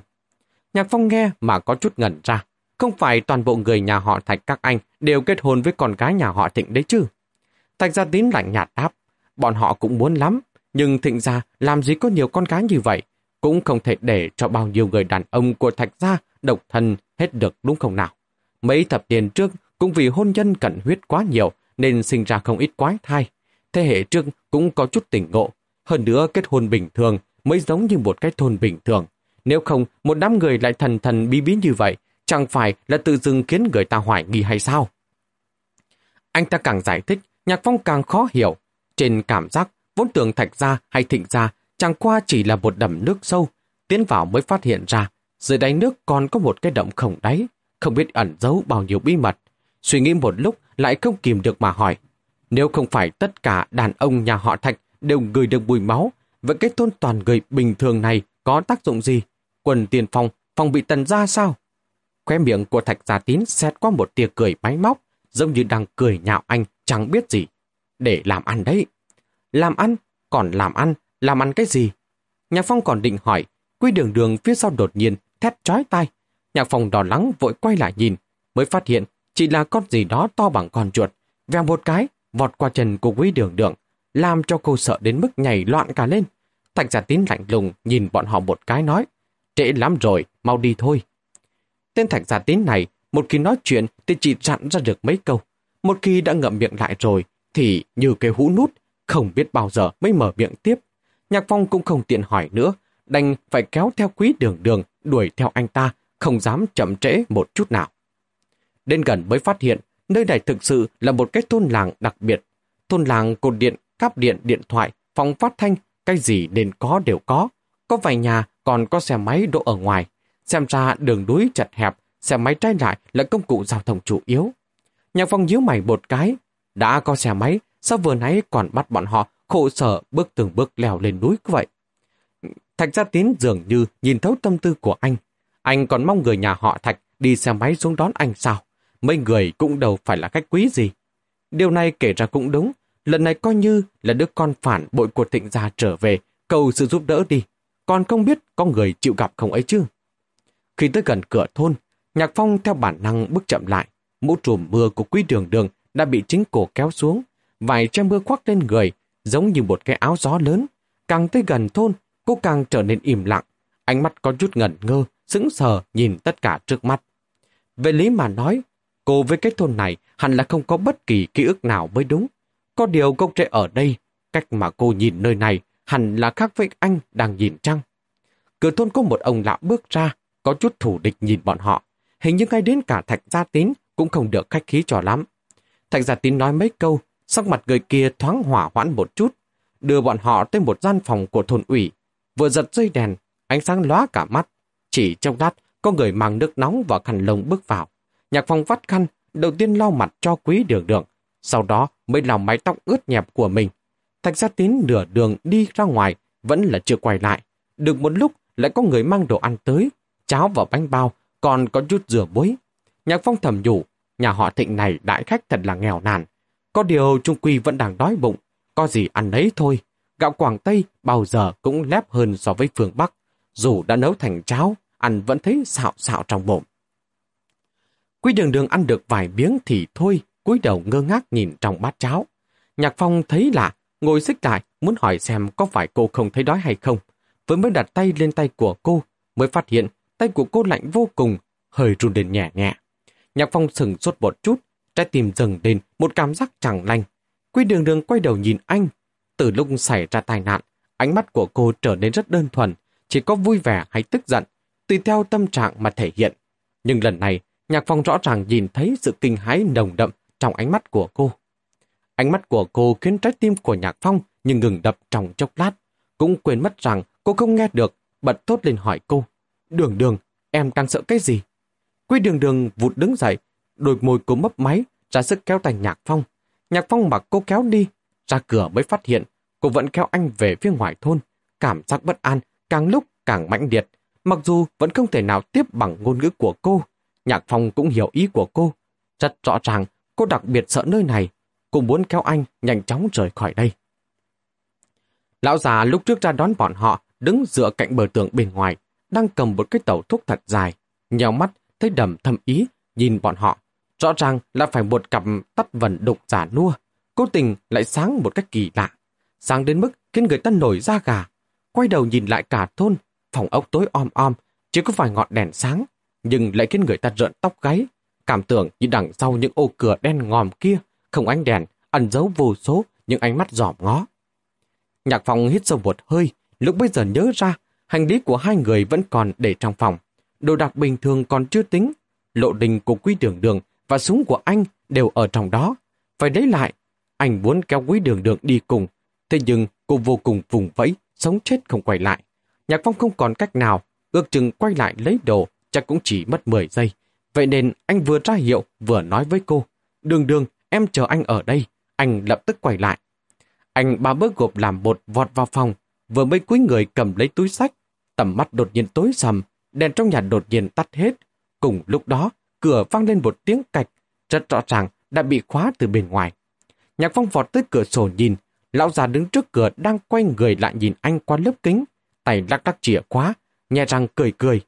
Nhạc Phong nghe mà có chút ngẩn ra, không phải toàn bộ người nhà họ Thạch các anh đều kết hôn với con gái nhà họ Thịnh đấy chứ. Thạch Gia Tín lạnh nhạt đáp, bọn họ cũng muốn lắm, nhưng Thịnh Gia làm gì có nhiều con gái như vậy, cũng không thể để cho bao nhiêu người đàn ông của Thạch Gia độc thân hết được đúng không nào. Mấy thập niên trước cũng vì hôn nhân cận huyết quá nhiều nên sinh ra không ít quái thai. Thế hệ trước cũng có chút tỉnh ngộ. Hơn nữa kết hôn bình thường mới giống như một cái thôn bình thường. Nếu không, một đám người lại thần thần bí bí như vậy, chẳng phải là tự dưng khiến người ta hoài nghi hay sao? Anh ta càng giải thích, Nhạc Phong càng khó hiểu. Trên cảm giác, vốn tưởng thạch ra hay thịnh ra chẳng qua chỉ là một đầm nước sâu. Tiến vào mới phát hiện ra, dưới đáy nước còn có một cái động khổng đáy, không biết ẩn giấu bao nhiêu bí mật. Suy nghĩ một lúc lại không kìm được mà hỏi. Nếu không phải tất cả đàn ông nhà họ Thạch đều người được bùi máu, vậy cái thôn toàn người bình thường này có tác dụng gì? Quần tiền phòng, phòng bị tần ra sao? Khoe miệng của Thạch Gia Tín xét qua một tia cười máy móc, giống như đang cười nhạo anh chẳng biết gì. Để làm ăn đấy. Làm ăn? Còn làm ăn? Làm ăn cái gì? Nhạc Phong còn định hỏi, quy đường đường phía sau đột nhiên thét chói tai. Nhạc Phong đỏ lắng vội quay lại nhìn, mới phát hiện chỉ là con gì đó to bằng con chuột, vèo một cái, vọt qua chân của quý đường đường, làm cho cô sợ đến mức nhảy loạn cả lên. Thạch giả tín lạnh lùng nhìn bọn họ một cái nói, trễ lắm rồi, mau đi thôi. Tên thạch giả tín này, một khi nói chuyện thì chỉ dặn ra được mấy câu. Một khi đã ngậm miệng lại rồi, thì như cái hũ nút, không biết bao giờ mới mở miệng tiếp. Nhạc Phong cũng không tiện hỏi nữa, đành phải kéo theo quý đường đường, đuổi theo anh ta, không dám chậm trễ một chút nào. Đến gần mới phát hiện, nơi này thực sự là một cái thôn làng đặc biệt. Thôn làng cột điện, cáp điện, điện thoại, phòng phát thanh, cái gì nên có đều có. Có vài nhà còn có xe máy đỗ ở ngoài. Xem ra đường núi chật hẹp, xe máy trái lại là công cụ giao thông chủ yếu. Nhạc phong nhíu mày một cái. Đã có xe máy, sao vừa nãy còn bắt bọn họ khổ sở bước từng bước leo lên núi cứ vậy? Thạch Gia Tín dường như nhìn thấu tâm tư của anh. Anh còn mong người nhà họ Thạch đi xe máy xuống đón anh sao? mấy người cũng đâu phải là khách quý gì. Điều này kể ra cũng đúng, lần này coi như là đứa con phản bội của thịnh gia trở về, cầu sự giúp đỡ đi, còn không biết có người chịu gặp không ấy chứ. Khi tới gần cửa thôn, Nhạc Phong theo bản năng bước chậm lại, mũ trùm mưa của quý đường đường đã bị chính cổ kéo xuống, vài che mưa khoác lên người, giống như một cái áo gió lớn. Càng tới gần thôn, cô càng trở nên im lặng, ánh mắt có chút ngẩn ngơ, sững sờ nhìn tất cả trước mắt. Về lý mà nói, Cô với cái thôn này hẳn là không có bất kỳ ký ức nào mới đúng. Có điều gốc rễ ở đây, cách mà cô nhìn nơi này hẳn là khác với anh đang nhìn chăng. Cửa thôn có một ông lão bước ra, có chút thủ địch nhìn bọn họ. Hình như ngay đến cả Thạch Gia Tín cũng không được khách khí cho lắm. Thạch Gia Tín nói mấy câu, sắc mặt người kia thoáng hỏa hoãn một chút, đưa bọn họ tới một gian phòng của thôn ủy. Vừa giật dây đèn, ánh sáng lóa cả mắt. Chỉ trong lát, có người mang nước nóng và khăn lông bước vào. Nhạc phòng vắt khăn, đầu tiên lau mặt cho quý đường đường, sau đó mới lau mái tóc ướt nhẹp của mình. Thạch gia tín nửa đường đi ra ngoài, vẫn là chưa quay lại. Được một lúc lại có người mang đồ ăn tới, cháo và bánh bao, còn có chút rửa muối. Nhạc phong thầm nhủ, nhà họ thịnh này đại khách thật là nghèo nàn. Có điều Trung Quy vẫn đang đói bụng, có gì ăn đấy thôi. Gạo Quảng Tây bao giờ cũng lép hơn so với phương Bắc. Dù đã nấu thành cháo, ăn vẫn thấy xạo xạo trong bụng. quy đường đường ăn được vài miếng thì thôi, cúi đầu ngơ ngác nhìn trong bát cháo. Nhạc Phong thấy lạ, ngồi xích lại, muốn hỏi xem có phải cô không thấy đói hay không. Vừa mới đặt tay lên tay của cô, mới phát hiện tay của cô lạnh vô cùng, hơi run lên nhẹ nhẹ. Nhạc Phong sừng sốt một chút, trái tim dần lên một cảm giác chẳng lành. Quy đường đường quay đầu nhìn anh. Từ lúc xảy ra tai nạn, ánh mắt của cô trở nên rất đơn thuần, chỉ có vui vẻ hay tức giận, tùy theo tâm trạng mà thể hiện. Nhưng lần này, Nhạc Phong rõ ràng nhìn thấy sự kinh hãi nồng đậm trong ánh mắt của cô. Ánh mắt của cô khiến trái tim của Nhạc Phong như ngừng đập trong chốc lát, cũng quên mất rằng cô không nghe được, bật thốt lên hỏi cô. Đường đường, em đang sợ cái gì? Quy đường đường vụt đứng dậy, đôi môi cô mấp máy, ra sức kéo tay Nhạc Phong. Nhạc Phong mặc cô kéo đi, ra cửa mới phát hiện, cô vẫn kéo anh về phía ngoài thôn. Cảm giác bất an, càng lúc càng mãnh liệt. Mặc dù vẫn không thể nào tiếp bằng ngôn ngữ của cô, Nhạc Phong cũng hiểu ý của cô. Rất rõ ràng, cô đặc biệt sợ nơi này. Cô muốn kéo anh nhanh chóng rời khỏi đây. Lão già lúc trước ra đón bọn họ, đứng dựa cạnh bờ tường bên ngoài, đang cầm một cái tàu thuốc thật dài. Nhào mắt, thấy đầm thâm ý, nhìn bọn họ. Rõ ràng là phải một cặp tắt vần đục giả nua. Cố tình lại sáng một cách kỳ lạ. Sáng đến mức khiến người ta nổi da gà. Quay đầu nhìn lại cả thôn, phòng ốc tối om om, chỉ có vài ngọn đèn sáng, nhưng lại khiến người ta rợn tóc gáy. Cảm tưởng như đằng sau những ô cửa đen ngòm kia, không ánh đèn, ẩn giấu vô số những ánh mắt giỏm ngó. Nhạc phòng hít sâu một hơi, lúc bây giờ nhớ ra, hành lý của hai người vẫn còn để trong phòng. Đồ đạc bình thường còn chưa tính, lộ đình của quý đường đường và súng của anh đều ở trong đó. Phải lấy lại, anh muốn kéo quý đường đường đi cùng, thế nhưng cô vô cùng vùng vẫy, sống chết không quay lại. Nhạc Phong không còn cách nào, ước chừng quay lại lấy đồ, chắc cũng chỉ mất 10 giây. Vậy nên anh vừa ra hiệu, vừa nói với cô, đường đường, em chờ anh ở đây. Anh lập tức quay lại. Anh ba bước gộp làm bột vọt vào phòng, vừa mới cúi người cầm lấy túi sách. Tầm mắt đột nhiên tối sầm, đèn trong nhà đột nhiên tắt hết. Cùng lúc đó, cửa vang lên một tiếng cạch, rất rõ ràng đã bị khóa từ bên ngoài. Nhạc phong vọt tới cửa sổ nhìn, lão già đứng trước cửa đang quay người lại nhìn anh qua lớp kính, tay lắc lắc chìa khóa, nhẹ răng cười cười.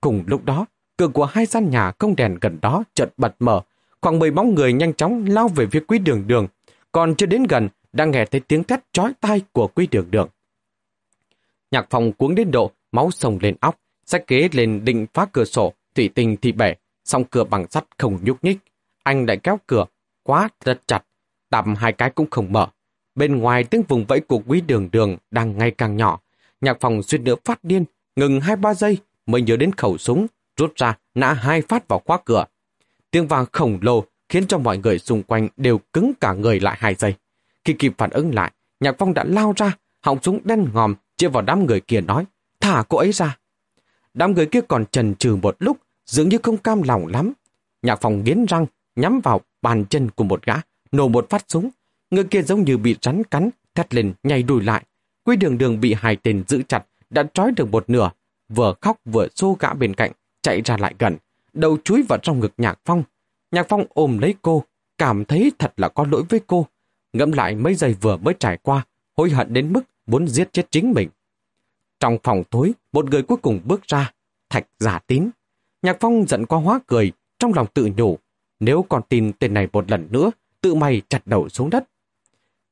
Cùng lúc đó, cửa của hai gian nhà không đèn gần đó chợt bật mở, khoảng mười bóng người nhanh chóng lao về phía quý đường đường. Còn chưa đến gần, đang nghe thấy tiếng thét chói tai của quý đường đường. Nhạc phòng cuống đến độ, máu sồng lên óc, sách ghế lên định phá cửa sổ, thủy tinh thì bể, song cửa bằng sắt không nhúc nhích. Anh lại kéo cửa, quá rất chặt, đạp hai cái cũng không mở. Bên ngoài tiếng vùng vẫy của quý đường đường đang ngày càng nhỏ. Nhạc phòng suýt nữa phát điên, ngừng hai ba giây mới nhớ đến khẩu súng, rút ra nã hai phát vào khóa cửa. Tiếng vang khổng lồ khiến cho mọi người xung quanh đều cứng cả người lại hai giây. Khi kịp phản ứng lại, Nhạc Phong đã lao ra, họng súng đen ngòm chia vào đám người kia nói, thả cô ấy ra. Đám người kia còn chần chừ một lúc, dường như không cam lòng lắm. Nhạc Phong nghiến răng, nhắm vào bàn chân của một gã, nổ một phát súng. Người kia giống như bị rắn cắn, thét lên nhảy đùi lại. Quy đường đường bị hai tên giữ chặt, đã trói được một nửa, vừa khóc vừa xô gã bên cạnh, chạy ra lại gần, đầu chúi vào trong ngực Nhạc Phong. Nhạc Phong ôm lấy cô, cảm thấy thật là có lỗi với cô. Ngẫm lại mấy giây vừa mới trải qua, hối hận đến mức muốn giết chết chính mình. Trong phòng tối, một người cuối cùng bước ra, Thạch giả tín. Nhạc Phong giận qua hóa cười, trong lòng tự nhủ, nếu còn tin tên này một lần nữa, tự mày chặt đầu xuống đất.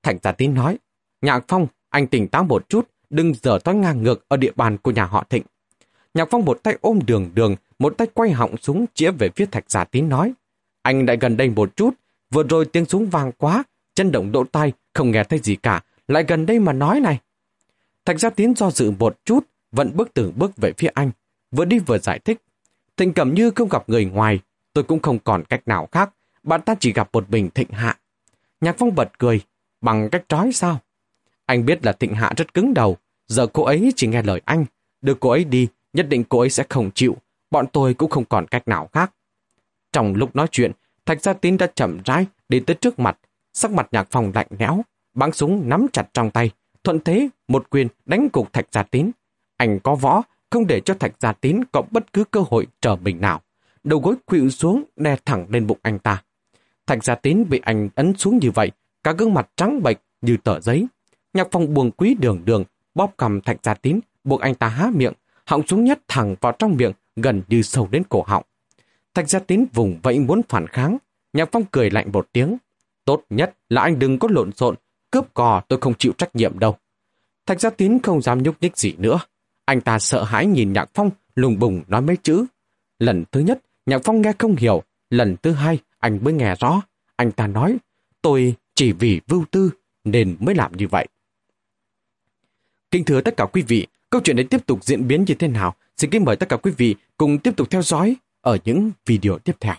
Thạch giả tín nói, Nhạc Phong, anh tỉnh táo một chút, đừng dở thói ngang ngược ở địa bàn của nhà họ Thịnh. Nhạc Phong một tay ôm đường đường, một tay quay họng súng chĩa về phía Thạch giả tín nói, anh lại gần đây một chút, vừa rồi tiếng súng vang quá, chân động độ tay, không nghe thấy gì cả, lại gần đây mà nói này. Thạch Gia Tín do dự một chút, vẫn bước từng bước về phía anh, vừa đi vừa giải thích. Thịnh Cẩm Như không gặp người ngoài, tôi cũng không còn cách nào khác, bạn ta chỉ gặp một mình Thịnh Hạ. Nhạc Phong bật cười, bằng cách trói sao? Anh biết là Thịnh Hạ rất cứng đầu, giờ cô ấy chỉ nghe lời anh, đưa cô ấy đi, nhất định cô ấy sẽ không chịu, bọn tôi cũng không còn cách nào khác. Trong lúc nói chuyện, Thạch Gia Tín đã chậm rãi đi tới trước mặt, sắc mặt nhạc phòng lạnh lẽo, bắn súng nắm chặt trong tay, thuận thế một quyền đánh cục Thạch Gia Tín. Anh có võ, không để cho Thạch Gia Tín có bất cứ cơ hội trở mình nào. Đầu gối khuỵu xuống đè thẳng lên bụng anh ta. Thạch Gia Tín bị anh ấn xuống như vậy, cả gương mặt trắng bệch như tờ giấy. Nhạc phòng buồn quý đường đường, bóp cầm Thạch Gia Tín, buộc anh ta há miệng, họng súng nhét thẳng vào trong miệng, gần như sâu đến cổ họng. Thạch Gia Tín vùng vẫy muốn phản kháng, Nhạc Phong cười lạnh một tiếng. Tốt nhất là anh đừng có lộn xộn, cướp cò tôi không chịu trách nhiệm đâu. Thạch Gia Tín không dám nhúc nhích gì nữa. Anh ta sợ hãi nhìn Nhạc Phong lùng bùng nói mấy chữ. Lần thứ nhất, Nhạc Phong nghe không hiểu. Lần thứ hai, anh mới nghe rõ. Anh ta nói, tôi chỉ vì vưu tư nên mới làm như vậy. Kính thưa tất cả quý vị, câu chuyện đấy tiếp tục diễn biến như thế nào? Xin kính mời tất cả quý vị cùng tiếp tục theo dõi ở những video tiếp theo.